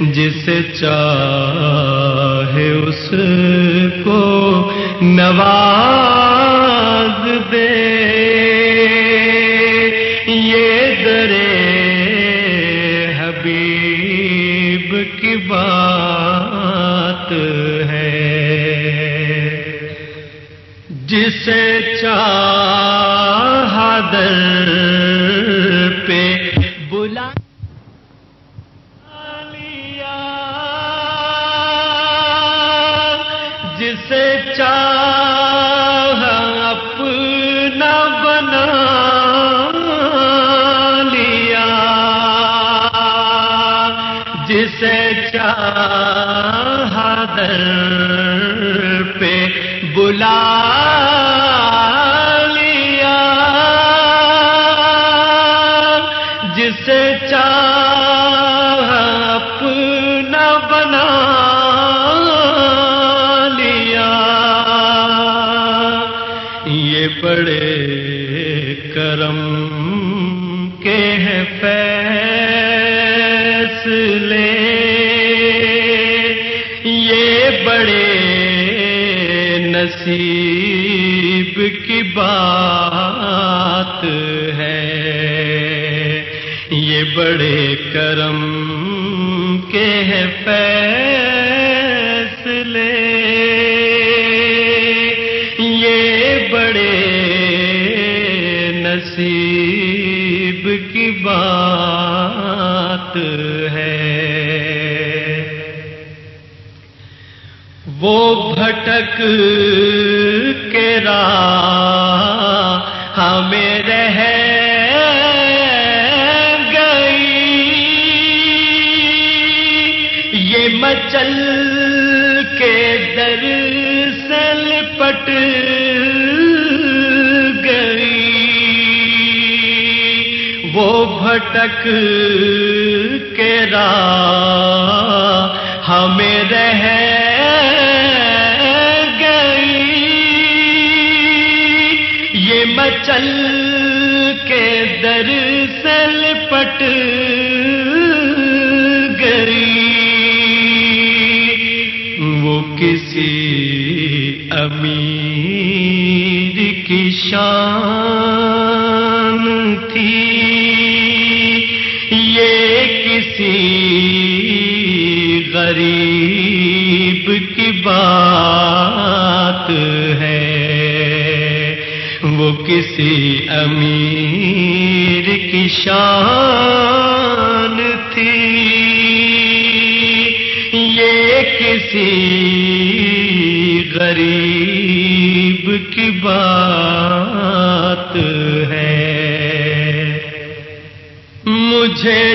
جسے چاہے اس نواز کرم کے ہیں فیصلے۔ یہ بڑے نصیب کی بات ہے۔ وہ بھٹک یہ مچل کے در سے لپٹ گئی۔ وہ بھٹک کے راہ ہمیں رہ گئی۔ یہ مچل کے در سے لپٹ شان تھی۔ یہ کسی غریب کی بات ہے۔ وہ کسی امیر کی شان تھی۔ یہ کسی غریب بات ہے۔ مجھے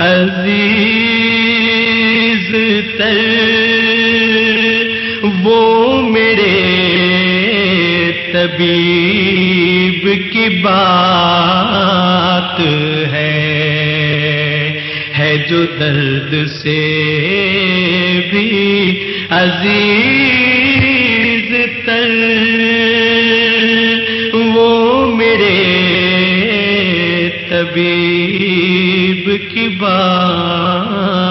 عزیز تر، وہ میرے طبیب کی بات ہے ہے جو درد سے بھی عزیز تر۔ وہ میرے طبیب کی بات